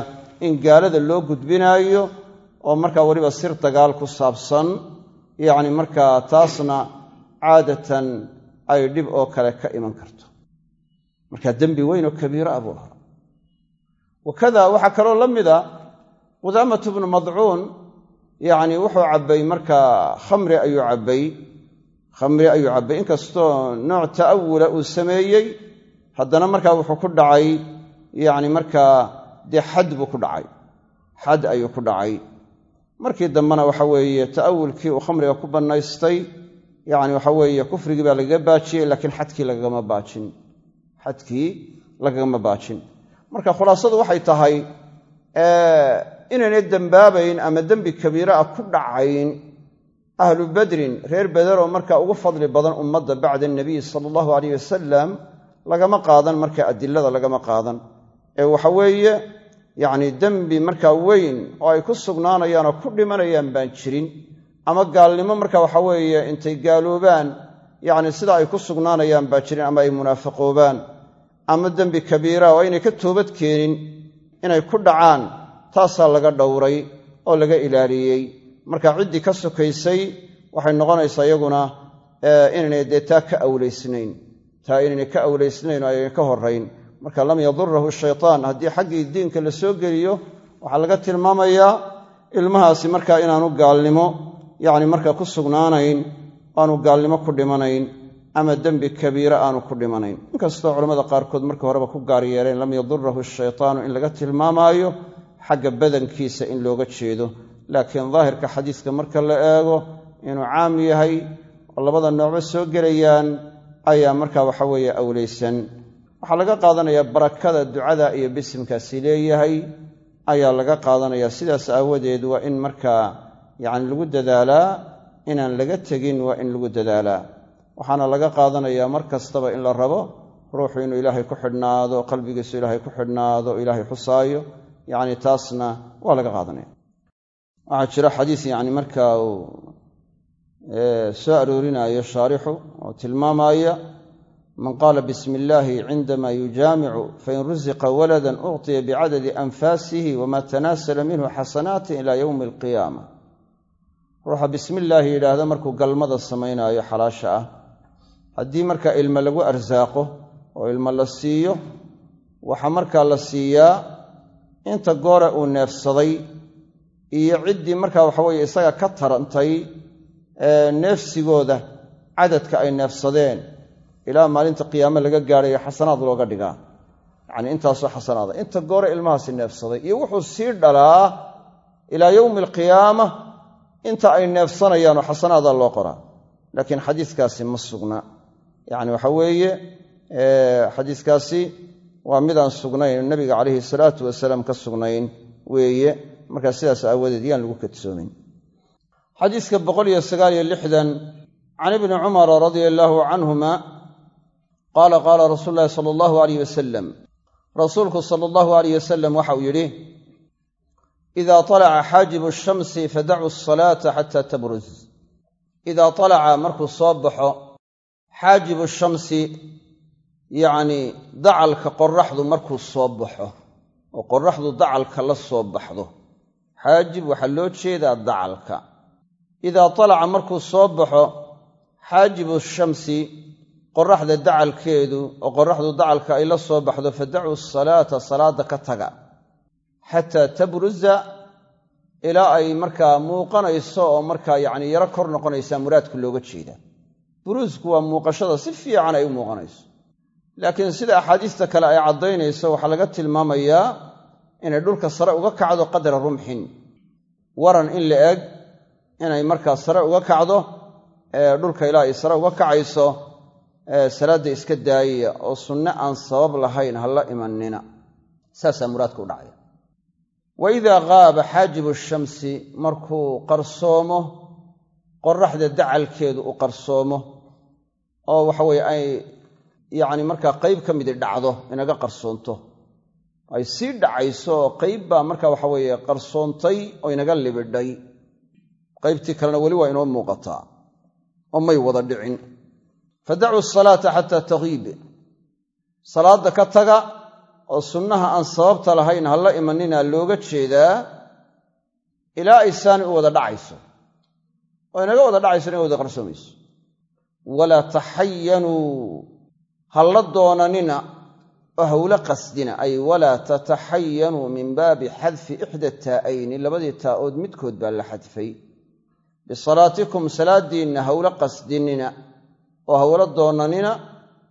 in gaalada loo gudbinaayo oo markaa weliba sir dagaal ku saabsan. Yacni markaa taasna caadatan ay dhib oo kale ka iman karto markaa dembi weyn oo kabiira ah buu ahaa. Wakada waxaa kaloo la mida qudaamatu bnu madcuun yacni wuxuu cabbay markaa khamri ayuu cabbay khamri ayuu cabbay. Inkastoo nooc ta'awula uu sameeyey haddana markaa wuxuu ku dhacay yacni markaa dee xad buu ku dhacay. Xad ayuu ku dhacay. Markii dambena waxa weeye ta'awulkii uu khamriga ku bannaystay yacni waxa weeye kufrigii baa lagaga baajiyey laakiin xadkii lagagama baajin xadkii lagagama baajin. Marka khulaasadu waxay tahay inaynay dembaabayn ama dembi kabiira ah ku dhacayn ahlu badrin reer bederoo marka ugu fadli badan ummadda bacda anabiy sala allahu alayh wasalam lagama qaadan marka adilada lagama qaadan. Ee waxa weeye yacni dembi markaa weyn oo ay ku sugnaanayaan oo ku dhimanayaan baan jirin. Ama gaalnimo marka waxa weeye intay gaaloobaan yacni sida ay ku sugnaanayaan baa jirin ama ay munaafiqoobaan. Ama dembi kabiira oo aynay ka toobad keenin inay ku dhacaan taasaa laga dhowray oo laga ilaaliyey. Marka ciddii ka sokaysay waxay noqonaysaa iyaguna inaynay dee taa ka awlaysnayn taa inaynay ka awlaysnayn oo aynay ka horrayn. Marka lam yadurahu shaytaan haddii xaggii diinka la soo geliyo waxaa laga tilmaamayaa ilmahaasi markaa inaanu gaalnimo yacni markaa ku sugnaanayn aanu gaalnimo ku dhimanayn ama dembi kabiira aanu ku dhimanayn. Inkastoo culammada qaarkood markii horeba ku gaar yeeleen lam yadurahu shaytaanu in laga tilmaamaayo? xagga badankiisa in looga jeedo. Laakiin daahirka xadiiska marka la eego inuu caam yahay oo labada noocba soo gelayaan ayaa markaa waxa weeye awlaysan waxaa laga qaadanayaa barakada ducada iyo bisimkaasi leeyahay ayaa laga qaadanayaa sidaas aawadeed waa in markaa yacni lagu dadaalaa inaan laga tegin waa in lagu dadaalaa. Waxaana laga qaadanayaa mar kastaba in la rabo ruuxu inuu ilaahay ku xidhnaado qalbigiisu ilaahay ku xidhnaado ilaahay xusaayo. Yacni taasna waa laga qaadanaya. Waxaa jira xadiis yacni markaa uu soo aroorinaayo shaarixu oo tilmaamaya man qaala bismi illaahi cindama yujaamicu fain rusiqa waladan ucطiya bicadadi anfaasihi wama tanaasala minhu xasanaatin ila yowmi alqiyaama ruuxa bismi illaahi yidhaahda markuu galmada samaynaayo xalaasha ah. Haddii markaa ilmo lagu arsaaqo oo ilmo la siiyo waxaa markaa la siiyaa inta goore uu neefsaday iyo ciddii markaa waxaweye isaga ka tarantay neefsigooda cadadka ay neefsadeen ilaa maalinta qiyaame laga gaadhayo xasanaad looga dhigaa. Yacnii intaasoo xasanaada. Inta goore ilmahaasi neefsaday iyo wuxuu sii dhalaa ilaa yowmi alqiyaama inta ay neefsanayaanoo xasanaadaa loo qoraa. Laakiin xadiiskaasi ma sugna. Yacni waxa weeye xadiiskaasi waa midaan sugnayn nabiga calayhi salaatu wasalaam ka sugnayn weeye. Markaa sidaas aawadeed yaan lagu kadsoomin. Xadiiska can ibni cumara radia allaahu canhuma qaala qaala rasuulu llahi sala allahu alayh wasalam rasuulku sala allahu alayh wasalam waxa uu yidhi idaa talaca xaajibu shamsi fadacu asalaata xataa tabruz idaa talaca markuu soo baxo xaajibu shamsi yacnii dacalka qoraxdu markuu soo baxo oo qoraxdu dacalka la soo baxdo xaajib waxaa loo jeedaa dacalka idaa talaca markuu soo baxo xaajibu shamsi qoraxda dacalkeedu oo qoraxdu dacalka ay la soo baxdo fadacuu salaata salaadda ka taga xataa tabruza ilaa ay markaa muuqanayso oo markaa yacni yaro kor noqonaysaa muraadku looga jeedaa buruusku waa muuqashada si fiican ay u muuqanayso. Laakiin sida axaadiista kale ay caddaynayso waxaa laga tilmaamayaa inay dhulka sare uga kacdo qadra rumxin. Waran in la eg inay markaa sare uga kacdo dhulka ilaa ay sare uga kacayso salaadda iska daayaya oo sunne aan sabab lahayn ha la imanina. Saasaa muraadka u dhacaya wa idaa qaaba xaajibu shamsi markuu qarsoomo qoraxda dacalkeedu u qarsoomo oo waxaweye ay yacni markaa qayb ka midi dhacdo inaga qarsoonto. Ay sii dhacayso oo qayb baa marka waxaweeye qarsoontay oo inaga libidhay. Qaybtii kalena weli waa inoo muuqataa oo may wada dhicin. Fadacuu asalaata xataa tagiib salaadda ka taga oo sunnaha aan sababta lahayn ha la imanina looga jeedaa ilaa ay saani u wada dhacayso. Oo inaga wada dhacayso inay wada qarsoomayso. Walaa taxayanuu ha la doonanina oo hawla qasdina ay walaa tataxayanuu min baabi xadfi ixda taa'ayni labadii taa'ood midkood baa la xadfay. Bisalaatikum salaaddiinna hawla qasdinina oo hawla doonanina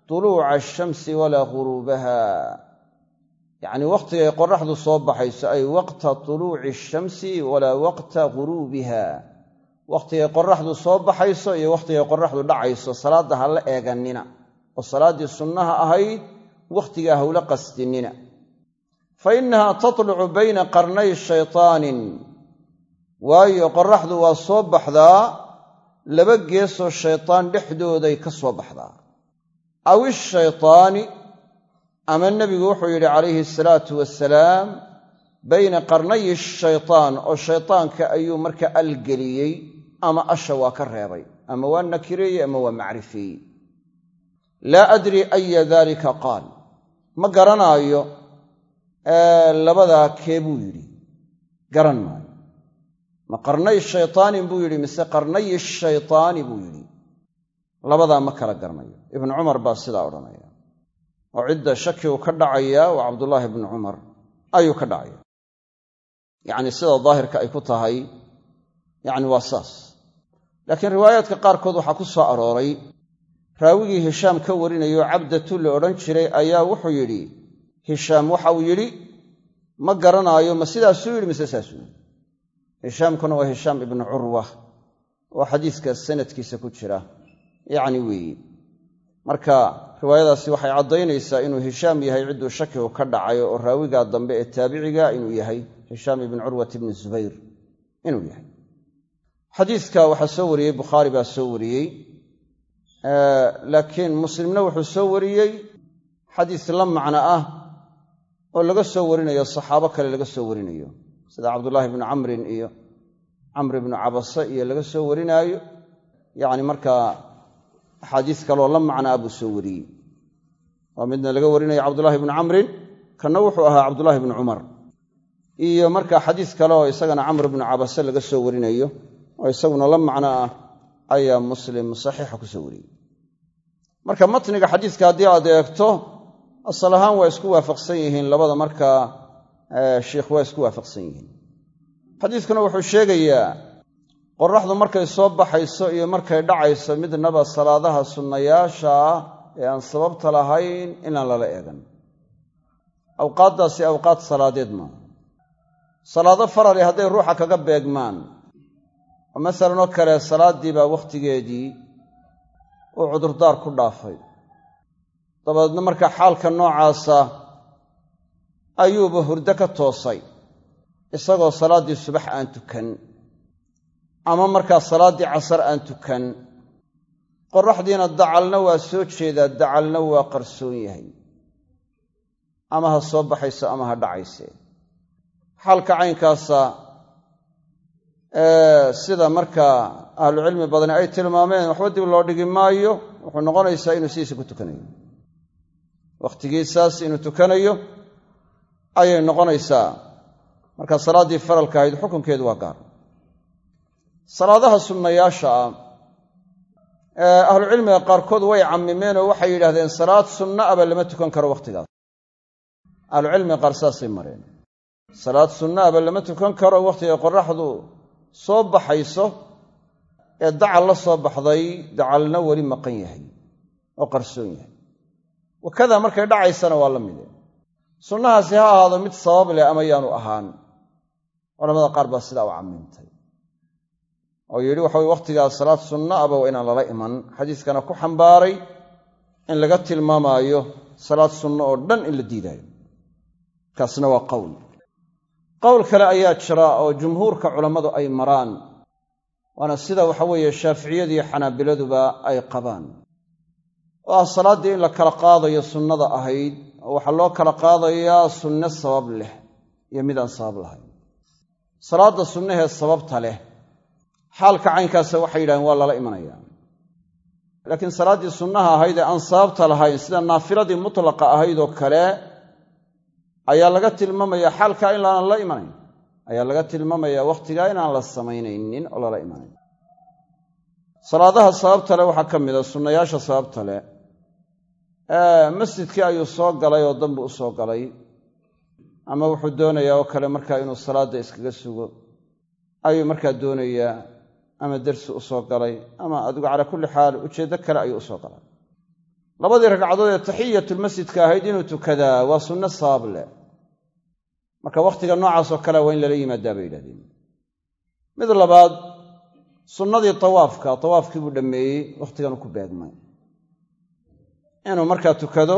tuluuca ashamsi walaa ghuruubaha yacnii wakhtigay qoraxdu soo baxayso ay waqta tuluuci ashamsi walaa waqta ghuruubiha. Wakhtigay qoraxdu soo baxayso iyo wakhtigay qoraxdu dhacayso salaadda ha la eegannina oo salaaddii sunnaha ahayd wakhtigaa hawla qasdinina. Fa innahaa tatlucu bayna qarnay shaytaanin. Waayo qoraxdu waa soo baxdaa laba geesoo shaytaan dhexdooday ka soo baxdaa. Aw ishaytaani ama nebigu wuxuu yidhi calayhi asalaatu wasalaam bayna qarnayi shaytaan oo shaytaanka ayuu marka algeliyey ama asha waa ka reebay ama waa nakireeyey ama waa macrifeeyey laa adri aya dalika qaal. Ma garanaayo labadaa kee buu yidhi? Garan maayo. Ma qarnay shaytaanin buu yidhi mise qarnayi shaytaani buu yidhi? Labadaa ma kala garanayo. Ibnu cumar baa sidaa odhanaya oo cidda shakigu ka dhacaya waa cabdullaahi ibnu cumar ayuu ka dhacaya. Yacni sida daahirka ay ku tahay yacni waa saas. Laakiin riwaayaadka qaarkood waxaa ku soo arooray raawigii hishaam ka warinayo cabdatu la odhan jiray ayaa wuxuu yidhi hishaam waxauu yidhi ma garanaayo ma sidaasuu yidhi mise saasuu yidhi? Hishaamkuna waa hishaam ibnu curwa oo xadiiska sanadkiisa ku jira. Yacni weeye. Marka riwaayadaasi waxay caddaynaysaa inuu hishaam yahay cidduu shakigu ka dhacayo oo raawigaa dambe ee taabiciga inuu yahay hishaam ibnu curwat ibni zubayr. Inuu yahay. Xadiiska waxaa soo wariyey bukhaari baa soo wariyey laakiin muslimna wuxuu soo wariyey xadiis la macno ah oo laga soo warinayo saxaabo kale laga soo warinayo. Sida cabdullaahi bnu camrin iyo camr ibnu cabase iyo laga soo warinaayo yacni markaa axaadiis kaleoo la macnaa buu soo wariyey. Waa midna laga warinayo cabdullaahi bnu camrin kanna wuxuu ahaa cabdullaahi bnu cumar. Iyo marka xadiis kale oo isagana camr ibnu cabase laga soo warinayo oo isaguna la macno ah ayaa muslim saxiixa ku soo wariyey. Marka matniga xadiiska haddii aad eegto asal ahaan waa isku waafaqsan yihiin labada markaa sheikh waa isku waafaqsan yihiin. Xadiiskuna wuxuu sheegayaa qoraxdu markay soo baxayso iyo markay dhacayso midnaba salaadaha sunnayaasha ee aan sababta lahayn inaan lala eegan. Awqaaddaasi awqaad salaadeed maa salaado farali hadday ruuxa kaga beegmaan oo masalan oo kale salaaddii baa wakhtigeedii uu cudurdaar ku dhaafay. Dabadeedna markaa xaalka noocaasa ayuuba hurdo ka toosay isagoo salaaddii subax aan tukan ama markaa salaaddii casar aan tukan qorraxdiina dacalna waa soo jeedaa dacalna waa qarsoon yahay. Ama ha soo baxayso ama ha dhacayse. Xaalka caynkaasa sida markaa ahlucilmi badani ay tilmaameen waxba dib loo dhigi maayo wuxuu noqonaysaa inuu sidiisa ku tukanayo. Wakhtigiisaas inuu tukanayo ayay noqonaysaa. Marka salaaddii faralka ahayd xukunkeedu waa gaar salaadaha sunnayaasha ah ahlucilmiga qaarkood way cammimeen oo waxay yidhahdeen salaad sunna aba lama tukan karo wakhtigaas ahlucilmiga qaar saasay mareen. Salaad sunna aba lama tukan karo wakhtiga qoraxdu soo baxayso ee dacal la soo baxday dacalna weli maqan yahay oo qarsoon yahay. Wakadaa markay dhacaysana waa la mide. Sunnahaasi ha ahaado mid sabab leh ama yaanu ahaan. Culamada qaar baa sidaa u cammintay oo yidhi waxa weye wakhtigaas salaad sunna aba waa inaan lala iman. Xadiiskana ku xambaaray in laga tilmaamaayo salaad sunno oo dhan in la diidaayo. Kaasna waa qowl. Qowl kale ayaa jira oo jumhuurka culammadu ay maraan waana sida waxa weeye shaaficiyadiiyo xanaabiladuba ay qabaan. Oo ah salaaddii in la kala qaadayo sunnada ahayd oo waxaa loo kala qaadayaa sunne sabab leh iyo midaan sabab lahayn. Salaadda sunnahee sababta leh xaalka caynkaasa waxay yidhahdeen waa lala imanaya. Laakiin salaaddii sunnaha ahayd ee aan sababta lahayn sida naafiladii mutlaqa ahayd oo kale ayaa laga tilmaamayaa xaalkaa in laanan la imanayn. Ayaa laga tilmaamayaa wakhtigaa inaan la samaynaynin oo lala imanayn. Salaadaha sababta le waxaa ka mid a sunnayaasha sababta leh. Masjidkii ayuu soo galay oo danbu u soo galay. Ama wuxuu doonayaa oo kale markaa inuu salaadda iskaga sugo. Ayuu markaa doonayaa ama dersi u soo galay ama adigu calaa kulli xaal ujeeddo kale ayuu u soo galay. Labadii ragcadood ee taxiyatulmasjidka ahayd inuu tukadaa waa sunno sabab marka wakhtiga noocaasoo kale waa in lala yimaadaa bay yidhahdeen. Mid labaad sunnadii tawaafka tawaafkii buu dhammeeyey wakhtigan ku beegmay. Inuu markaa tukado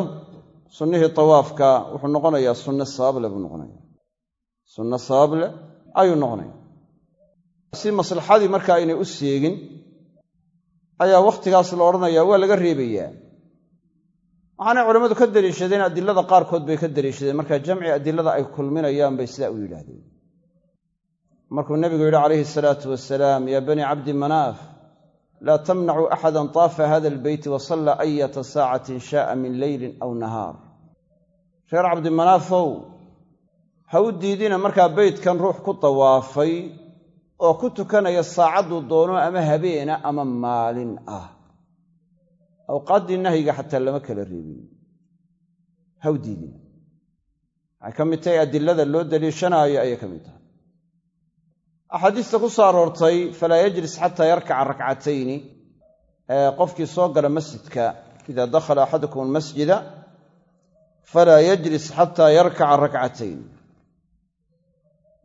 sunnihii tawaafka wuxuu noqonayaa sunno sabableh buu noqonaya sunno sabableh ayuu noqonaya si maslaxadii marka aynay u seegin ayaa wakhtigaas la odhanayaa waa laga reebayaa. Waxaanay culammadu ka daliishadeen adilada qaarkood bay ka daliishadeen markaa jamci adilada ay kulminayaan bay sidaa u yidhaahdeen. Markuu nebigu yidhi calayhi salaatu wasalaam yaa banii cabdi manaaf laa tamnacuu axadan taafa hada albeyti wa salla ayata saacatin shaaa min leylin aw nahaar. Reer cabdimanaafow ha u diidina markaa beytkan ruux ku tawaafay oo ku tukanaya saacadduu doono ama habeena ama maalin ah. Awqaaddii nahyiga xataa lama kala reebin. Ha u diidina waxay ka mid tahay adilada loo daliishanaayo ayay ka mid tahay. Axaadiista ku soo aroortay falaa yajlis xataa yarkaca rakcatayni qofkii soo gala masjidka ida dakhala axadukum almasjida falaa yajlis xataa yarkaca rakcatayn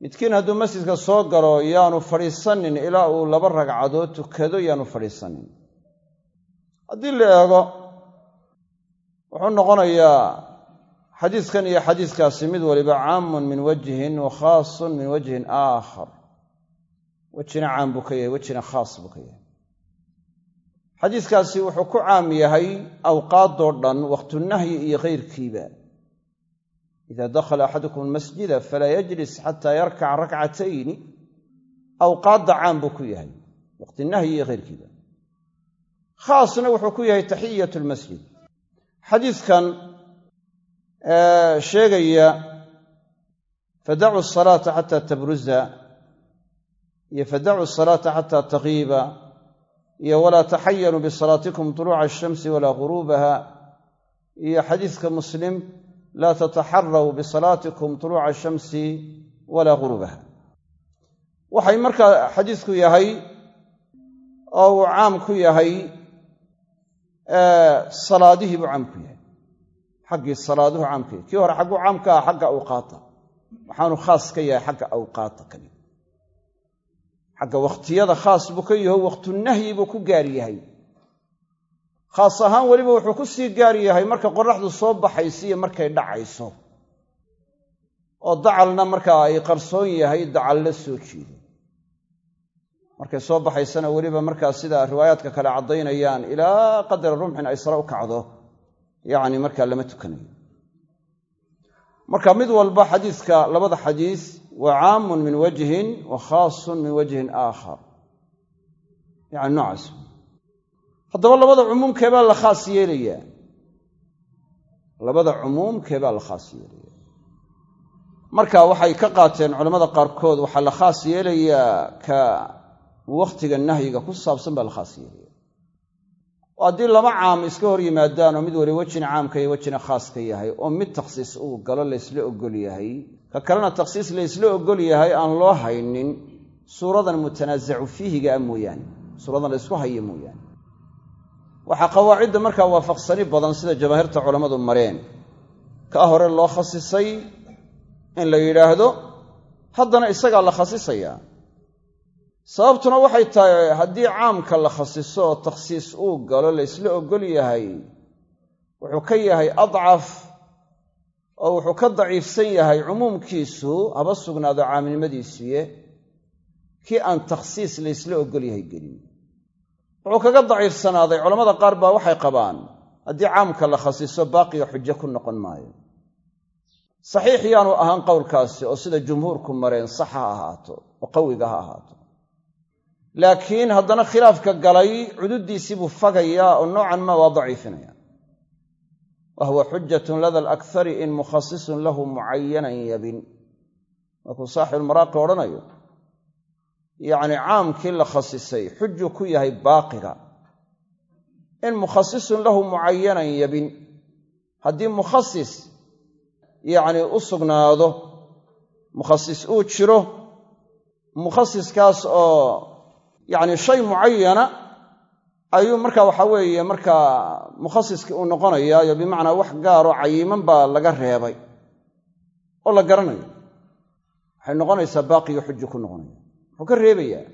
midkiin hadduu masjidka soo galo yaanu fadhiisanin ilaa uu laba ragcadood tukado yaanu fadhiisanin. Haddii la eego wuxuu noqonayaa xadiiskan iyo xadiiskaasi mid waliba caamun min wajhin wa khaasun min wajhin aakhar. Wejina caam buu ka yahay wejina khaas buu ka yahay. Xadiiskaasi wuxuu ku caam yahay awqaadoo dhan waqtunahyi iyo kayrkiiba ida dakhala axadukum almasjida falaa yajlis xataa yarkaca rakcatayni awqaadda caam buu ku yahay waqtinahyi iyo kayrkiiba khaasna wuxuu ku yahay taxiyat lmasjid xadiiskan sheegaya fadacu asalaata xataa tabruza iyo fadacu asalaata xataa taqiiba iyo walaa taxayanuu bisalaatikum tuluuca ashamsi walaa ghuruubaha iyo xadiiska muslim laa tataxaraw bisalaatikum tuluuca ashamsi walaa ghuruubaha waxay markaa xadiisku yahay oo uu caam ku yahay salaadihii buu caam ku yahay. Xaggii salaaduhu caam ku yahay. Kii hore xagguu caam ka aha xagga awqaata waxaanu khaas ka yahay xagga awqaata kali xagga wakhtiyada khaas buu ka yaho waqtunahyi buu ku gaar yahay khaas ahaan weliba wuxuu ku sii gaar yahay marka qoraxdu soo baxayso iyo markay dhacayso. Oo dacalna markaa ay qarsoon yahay dacal la soo jeedo markay soo baxaysana weliba markaa sida riwaayaadka kale caddaynayaan ilaa qadara rumxin ay sare u kacdo. Yacni markaa lama tukanayo. Marka mid walba xadiiska labada xadiis waa caamun min wajhin wa khaasun min wajhin aakhar. Yani noocaas haddaba labada cumuumkeebaa la khaas yeelayaa. Labada cumuumkeebaa la khaas yeelaya marka waxay ka qaateen culammada qaarkood waxaa la khaas yeelayaa ka wakhtiga nahyiga ku saabsan baa la khaas yeelaya oo haddii laba caam iska hor yimaadaan oo mid wali wejina caamka iyo wejina khaas ka yahay oo mid takhsiis uu galo laysla ogol yahay ka kalena takhsiis laysla ogol yahay aan loo haynin suuradan mutanaasacu fiihiga a mooyaane. Suuradan laysku hayo mooyaane waxaa qawaacidda markaa waafaqsani badan sida jamaahiirta culammadu mareen. Kaa hore loo khasisay in la yidhaahdo haddana isagaa la khasisayaa sababtuna waxay tahay haddii caamka la khasiso oo takhsiis uu galo laysla ogol yahay wuxuu ka yahay adcaf oo wuxuu ka daciifsan yahay cumuumkiisu haba sugnaado caamnimadiisuye kii aan takhsiis laysla ogol yahay gelin wuxuu kaga daciifsanaaday culammada qaar baa waxay qabaan haddii caamka la khasiso baaqiga xujo ku noqon maayo. Saxiix yaanu ahaan qowlkaasi oo sida jumhuurku mareen sax ha ahaato oo qawiga ha ahaato. Laakiin haddana khilaafka galay cududdiisii buu fagayaa oo noocan ma waa daciifinaya. Wa huwa xujatun lada alakhari in mukhasisun lahu mucayanan yabin. Markuu saaxibulmaraaqi odhanayo yacni caamkii la khasisay xujuu ku yahay baaqiga. In mukhasisun lahu mucayanan yabin. Haddii mukhasis yacni u sugnaado mukhasis uu jiro mukhasiskaas oo yacni shay mucayana ayuu marka waxa weeye markaa mukhasiskii uu noqonayaayo bimacnaa wax gaaroo cayiman baa laga reebay oo la garanayo. Waxay noqonaysaa baaqiga xuju ku noqonaya wuxuu ka reebayaa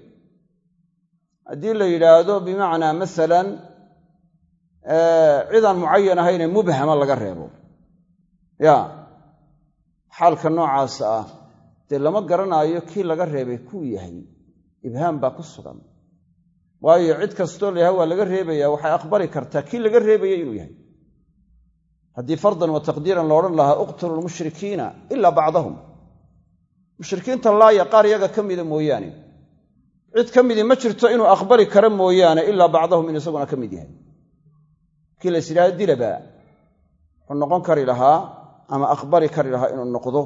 haddii la yidhaahdo bimacnaa masalan cidaan mucayan ahaynee mubhama laga reebo. Ya xaalka noocaas ah dee lama garanaayo kii laga reebay kuu yahay. Ibhaam baa ku sugan. Waayo cid kastoo la yahay waa laga reebaya waxay aqbali kartaa kii laga reebaya inuu yahay. Haddii fardan wa taqdiiran la odhan lahaa uqtulu lmushrikiina ilaa bacdahum mushrikiinta laaya qaar yaga ka mida mooyaane. Cid ka midii ma jirto inuu aqbali karo mooyaane ilaa bacdahum inuu isaguna ka mid yahay. Kii la ysidhahdo dilaba wuxuu noqon kari lahaa ama aqbali kari lahaa inuu noqdo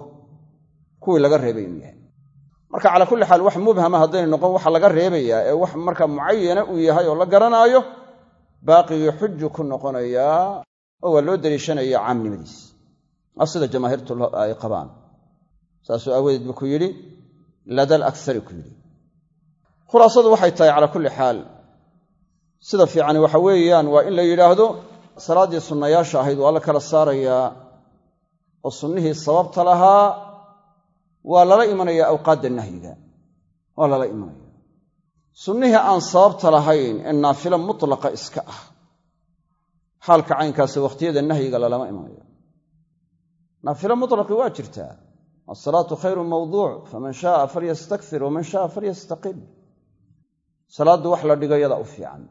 kuwii laga reebay inuu yahay. Marka calaa kulli xaal wax mubhama haddayna noqon waxa laga reebayaa ee wax marka mucayana uu yahay oo la garanaayo baaqigii xuju ku noqonayaa oo waa loo daliishanaya caamnimadiis. A sida jamaahiirtu ay qabaan saasuu aawadeed buu ku yidhi ladal aksari ku yidhi. Khulaasadu waxay tahay calaa kulli xaal. Sida fiicani waxa weeyaan waa in la yidhaahdo salaaddii sunnayaasha ahayd waa la kala saarayaa oo sunnihii sababta lahaa waa lala imanaya awqaadda nahyiga. Waa lala imanaya. Sunnihii aan sababta lahayn ee naafilo mutlaqa iska ah. Xaalka caynkaasi wakhtiyada nahyiga lalama imanayo naafilo mutlaqi waa jirtaa asalaatu khayru mawduuc faman shaaa falyastakfir waman shaaa falyastaqil salaaddu wax la dhigo yada u fiican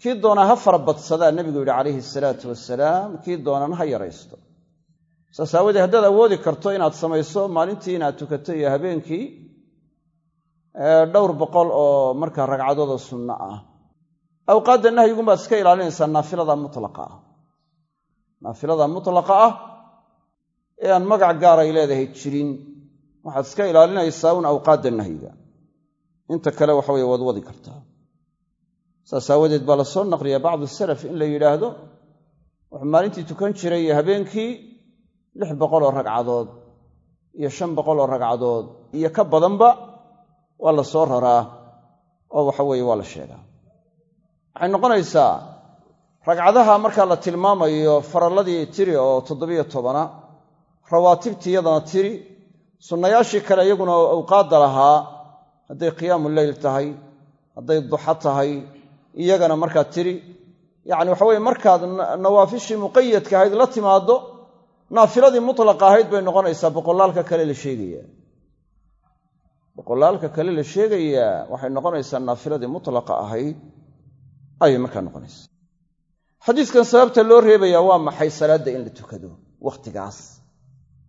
kii doonaa ha fara badsadaa nebigu yidhi calayhi salaatu wasalaam kii doonana ha yaraysto saas aawadee haddaad awoodi karto inaad samayso maalintii inaad tukato iyo habeenkii dhowr boqol oo markaa ragcadooda sunno ah awqaadda nahyigunbaad iska ilaalinaysaa naafilada mutlaqa ah naafilada mutlaqa ah ee aan magac gaaray leedahay jirin waxaad iska ilaalinaysaa un awqaadda nahyiga inta kale waxa weye waad wadi kartaa. Saas aawadeed baa la soo naqliya bacdu salaf in la yidhaahdo wuxuu maalintii tukan jiray iyo habeenkii lix boqoloo ragcadood iyo shan boqoloo ragcadood iyo ka badanba waa la soo raraa oo waxa weeye waa la sheegaa. Waxay noqonaysaa ragcadaha markaa la tilmaamayo faralladii tiri oo toddobiyo tobana rawaatibtii yadana tiri sunnayaashii kale iyaguna awqaadda lahaa hadday qiyaamu leyl tahay hadday duxa tahay iyagana markaa tiri yacni waxa weye markaad nawaafishii muqayadka ahayd la timaaddo naafiladii mutlaqa ahayd bay noqonaysaa boqolaalka kale la sheegayaa. Boqolaalka kale la sheegayaa waxay noqonaysaa naafiladii mutlaqa ahayd ayay markaa noqonaysaa. Xadiiskan sababta loo reebayaa waa maxay salaadda in la tukado wakhtigaas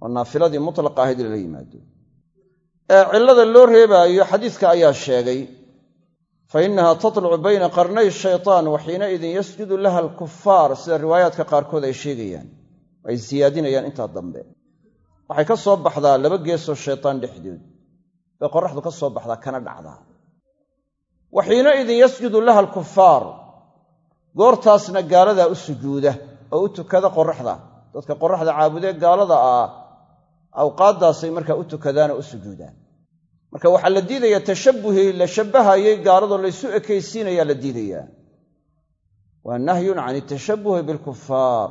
oo naafiladii mutlaqa ahayd lala yimaado. Ee cillada loo reebaayo xadiiska ayaa sheegay fa innaha tatlucu bayna qarnay shaytaan wa xiinaidin yasjudu laha alkufaar sida riwaayaadka qaarkood ay sheegayaan ay siyaadinayaan intaa dambe. Waxay ka soo baxdaa laba geesoo shaytaan dhexdood bay qoraxdu ka soo baxdaa kana dhacdaa. Wa xiinaidin yasjudu laha alkufaar goortaasna gaaladaa u sujuuda oo u tukada qoraxda dadka qoraxda caabudee gaalada ah awqaaddaasay markaa u tukadaanoo u sujuudaan. Marka waxaa la diidayaa tashabbuhii la shabbahayay gaaladoo laysu ekaysiinayaa la diidayaa. Waa nahyun can itashabbuhi bilkufaar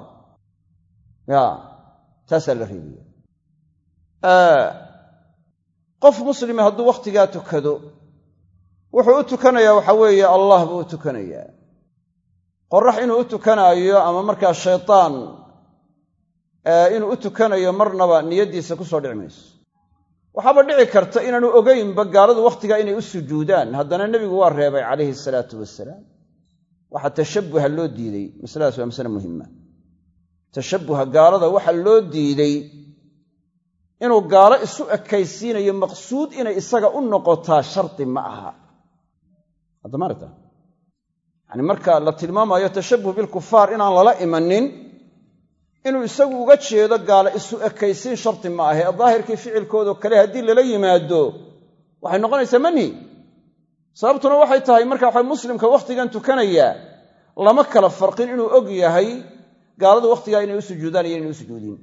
ya taasaa la reebaya qof muslimi hadduu wakhtigaa tukado wuxuu u tukanayaa waxa weeye allah buu u tukanayaa. Qorax inuu u tukanaayo ama markaa shaytaan inuu u tukanayo marnaba niyaddiisa ku soo dhici mayso. Waxaaba dhici karta inaanu ogaynba gaaladu wakhtigaa inay u sujuudaan. Haddana nebigu waa reebay calayhi salaatu wasalaam waxaa tashabbuha loo diiday masaladaas waa masale muhima tashabbuha gaalada waxaa loo diiday inuu gaalo isu ekaysiinayo maqsuud inay isaga u noqotaa shardi ma aha. Yani marka la tilmaamayo tashabuh bilkufaar inaan lala imanin inuu isagu uga jeedo gaala isu ekaysiin sharti ma ahe. Daahirkii ficilkoodao kale haddii lala yimaado waxay noqonaysaa manhi sababtuna waxay tahay marka waxa muslimka wakhtigan tukanaya lama kala farqin inuu og yahay gaaladu wakhtigaa inay u sujuudaan iyo inay u sujuudiin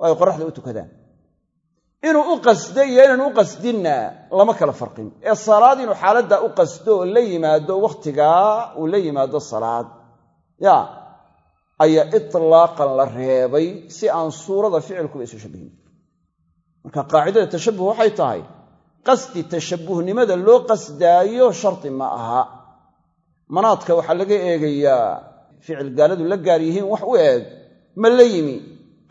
oo ay qoraxda u tukadaan. Inuu u qasdo iyo inaan u qasdinna lama kala farqin. Ee salaad inuu xaaladda u qasdo oo la yimaado wakhtigaa uu la yimaado salaad. Ya ayaa itlaaqan la reebay si aan suurada ficilkuba isu shabihin. Marka qaacidada tashabuh waxay tahay qasdi tashabuhnimada loo qasdaayo shardi ma aha. Manaadka waxaa laga eegayaa ficil gaaladu la gaar yihiin wax u eeg ma la yimi.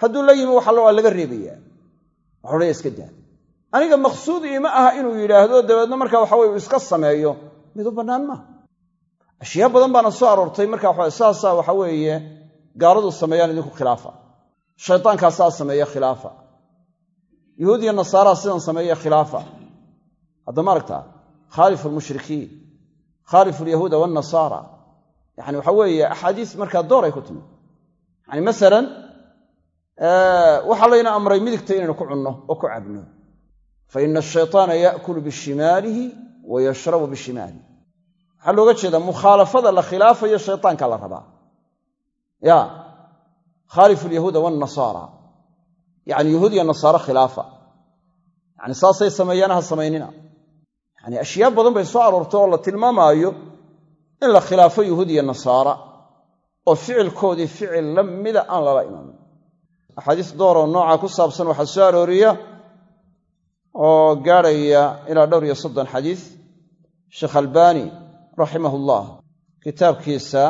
Hadduu la yimi waa laga reebayaa. Waxodhaya iska daa. Aniga maqsuud iima aha inuu yidhaahdo dabeedna marka waxa weye uu iska sameeyo midu bannaan maaha ashyaa badan baana soo aroortay marka waxa saasaa waxa weeye gaaladu sameeyaan idinku khilaafa. Shaytaankaa saa sameeya khilaafa. Yuhuud iyo nasaaraa sidan sameeya khilaafa. Hadda ma aragtaa khaalifu lmushrikiin khaalifu alyahuuda waannasaara yani waxa weeye axaadiis markaa door ay ku timi yani masalan waxaa layna amray midigta inaynu ku cunno oo ku cabno. Fa ina ashaytaana yaakulu bishimaalihi wa yashrabu bishimaalihi. Waxaa looga jeedaa mukhaalafada la khilaafayo shaytaanka la rabaa ya khaalifu alyahuuda waannasaara yani yahuud iyo nasaaro khilaafa. Yani saasay sameeyaan ha samaynina. Yani ashyaa badan bay soo aroortay oo la tilmaamaayo in la khilaafo yahuud iyo nasaara oo ficilkoodii ficil la mida aan lala imanin axaadiis dooroo nooca ku saabsan waxaa soo arooriya oo gaadhaya ilaa dhowr iyo soddon xadiis. Sheekh albaani raximahullah kitaabkiisa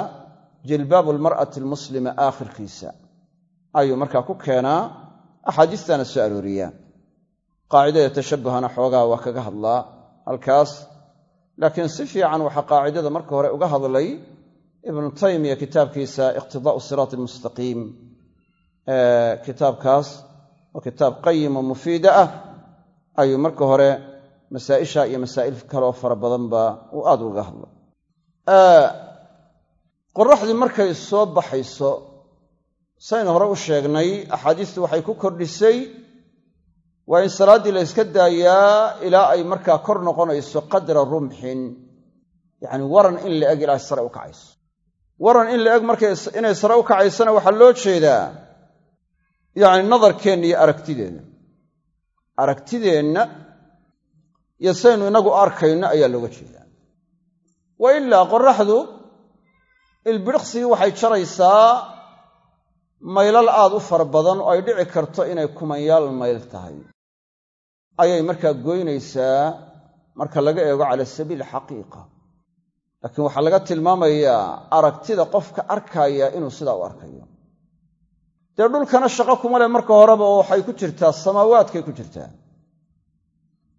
jilbaabu almar'ati almuslima aakhirkiisa. Ayuu markaa ku keenaa axaadiistaana soo arooriyaa. Qaacidada tashabuhana xoogaa waa kaga hadlaa halkaas. Laakiin si fiican waxaa qaacidada marka hore uga hadlay ibnu taymiya kitaabkiisa iqtidaa'u siraati almustaqiim. Kitaabkaas oo kitaab qayim oo mufiida ah ayuu marka hore masaa'isha iyo masaa'il kaleoo fara badanba uu aad uga hadlay qoraxdii markay soo baxayso saynu hore u sheegnay axaadiistu waxay ku kordhisay waa in salaaddii la yska daayaa ilaa ay markaa kor noqonayso qadra rumxin. Yacni waran in la eg ilaa sare u kacayso. Waran in la eg markay inay sare u kacaysana waxaa loo jeedaa yacni nadarkeenna iyo aragtideenna. Aragtideenna iyo saynu inagu arkayno ayaa looga jeedaa. Wa ilaa qoraxdu ilbidhiqsigii waxay jaraysaa maylal aad u fara badan oo ay dhici karto inay kumanyaal mayl tahay. Ayay markaa goynaysaa marka laga eego cala sabiili xaqiiqa. Laakiin waxaa laga tilmaamayaa aragtida qofka arkaya inuu sidaa u arkayo. Dee dhulkana shaqo kuma leh marka horeba oo waxay ku jirtaa samaawaadkay ku jirtaa.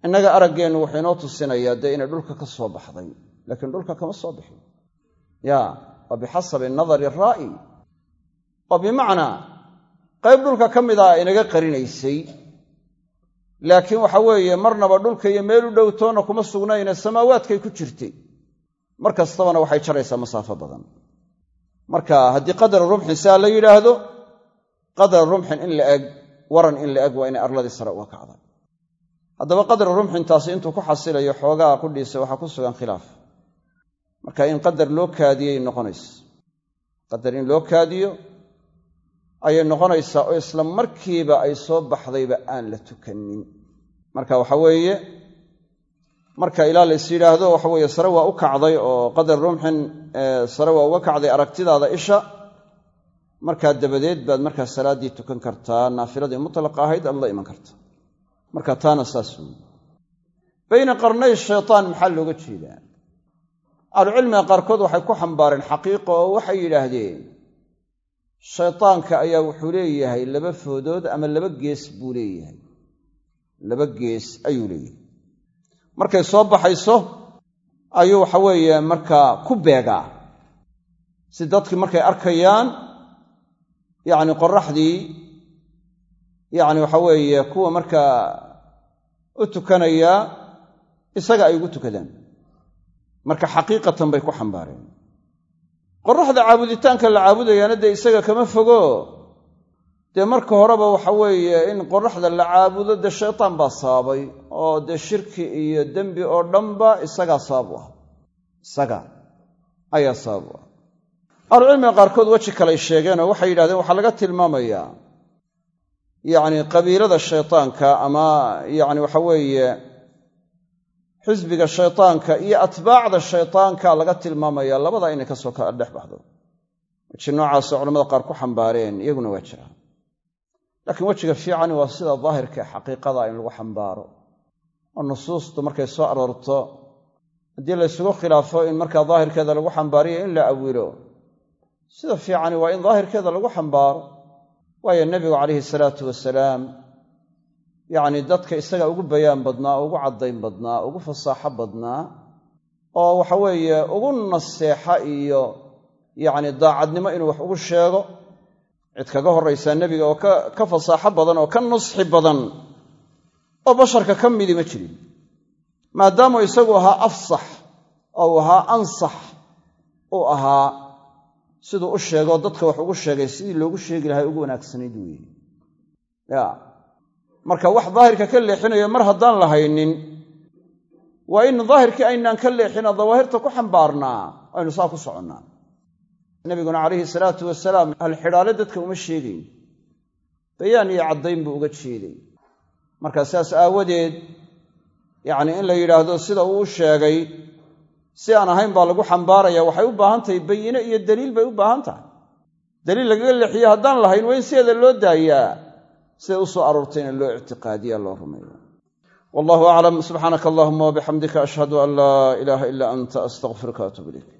Innaga araggeennu wuxuu inoo tusinayaa dee inay dhulka ka soo baxday laakiin dhulka kama soo bixin. Ya waa bixasabi nadari raa'i. oo bimacnaa qayb dhulka ka mid a inaga qarinaysay. Laakiin waxa weeye marnaba dhulka iyo meel u dhowtoonna kuma sugnayne samaawaadkay ku jirtay. Mar kastabana waxay jaraysaa masaafo badan. Marka haddii qadra rumxin saa la yidhaahdo qadra rumxin in la eg waran in la eg waa inay arladii sare uga kacda haddaba qadra rumxintaasi intuu ku xasilayo waxaa ku sugan marka in qadar loo kaadiyey noqonaysa. Qadar in loo kaadiyo ayay noqonaysaa oo isla markiiba ay soo baxdayba aan la tukanin marka waxa weeye marka ilaa lays yidhaahdo waxa weeye sare waa u kacday oo qadar rumxin sare waa uga kacday aragtidaada isha. Markaa dabadeed baad markaa salaaddii tukan kartaa naafiladii mutlaqa ahayd aad la iman karta. Marka taana saas weeye. Bayna qarnay shaytaan maxaa looga jeedaa ahlucilmiga qaarkood waxay ku xambaareen xaqiiqa oo waxay yidhaahdeen shaytaanka ayaa wuxuu leeyahay laba foodood ama laba gees buu leeyahay. Laba gees ayuu leeyahay. Markay soo baxayso ayuu waxa weeye markaa ku beegaa. Si dadkii markay arkayaan yacni qoraxdii yacni waxa weeye kuwa markaa u tukanaya isaga ay ugu tukadaan marka xaqiiqatan bay ku xambaareen. Qoraxda caabuditaanka la caabudayaana dee isaga kama fogo. Dee marka horeba waxa weeye in qoraxda la caabudo dee shaytaan baa sababay oo dee shirki iyo dembi oo dhanba isagaa sabab u ah isaga ayaa sabab ah ahlucilmiga qaarkood weji kaley sheegeenoo waxay yidhahdeen waxaa laga tilmaamayaa yacni qabiilada shaytaanka ama yacni waxa weeye xisbiga shaytaanka iyo atbaacda shaytaanka laga tilmaamaya labada inay ka soo kala dhex baxdo. Weji noocaasoo culamada qaar ku xambaareen iyaguna waa jiraan. Laakiin wejiga fiicani waa sida daahirka xaqiiqada in lagu xambaaro. Oo nusuustu markay soo aroorto haddii la ysugu khilaafo in markaa daahirkeeda lagu xambaariyo in la awilo sida fiicani waa in daahirkeeda lagu xambaaro. Waayo nebigu calayhi salaatu wasalaam yacni dadka isaga ugu bayaan badnaa ugu caddayn badnaa ugu fasaaxo badnaa oo waxa weeye ugu naseexa iyo yacni daacadnimo inuu wax ugu sheego cid kaga horraysaa nebiga oo ka fasaaxo badan oo ka nusxi badan oo basharka ka midi ma jirin. Maadaamuu isagu ahaa afsax oo uu ahaa ansax uu ahaa siduu u sheegoo dadka wax ugu sheegay sidii loogu sheegi lahay ugu wanaagsanayd weeye marka wax daahirka ka leexinayo mar haddaan la haynin waa in daahirkii aynaan ka leexina dawaahirta ku xambaarnaa aynu saa ku soconnaa. Nabiguna calayhi salaatu wasalaam halxidhaale dadka uma sheegayn. Bayaan iyo caddayn buu uga jeeday. Marka sidaas aawadeed yacni in la yidhaahdo sida uu u sheegay si aan ahayn baa lagu xambaaraya waxay u baahan tahay bayine iyo daliil bay u baahan tahay. Daliil lagaga leexiye haddaan lahayn waa in sideeda loo daayaa siday u soo aroortayna loo ictiqaadiya loo rumeeyo. Wallahu aclam subxaanaka allahuma wabixamdika ashhadu an laa ilaaha ilaa anta astaqfiruka atub ilayk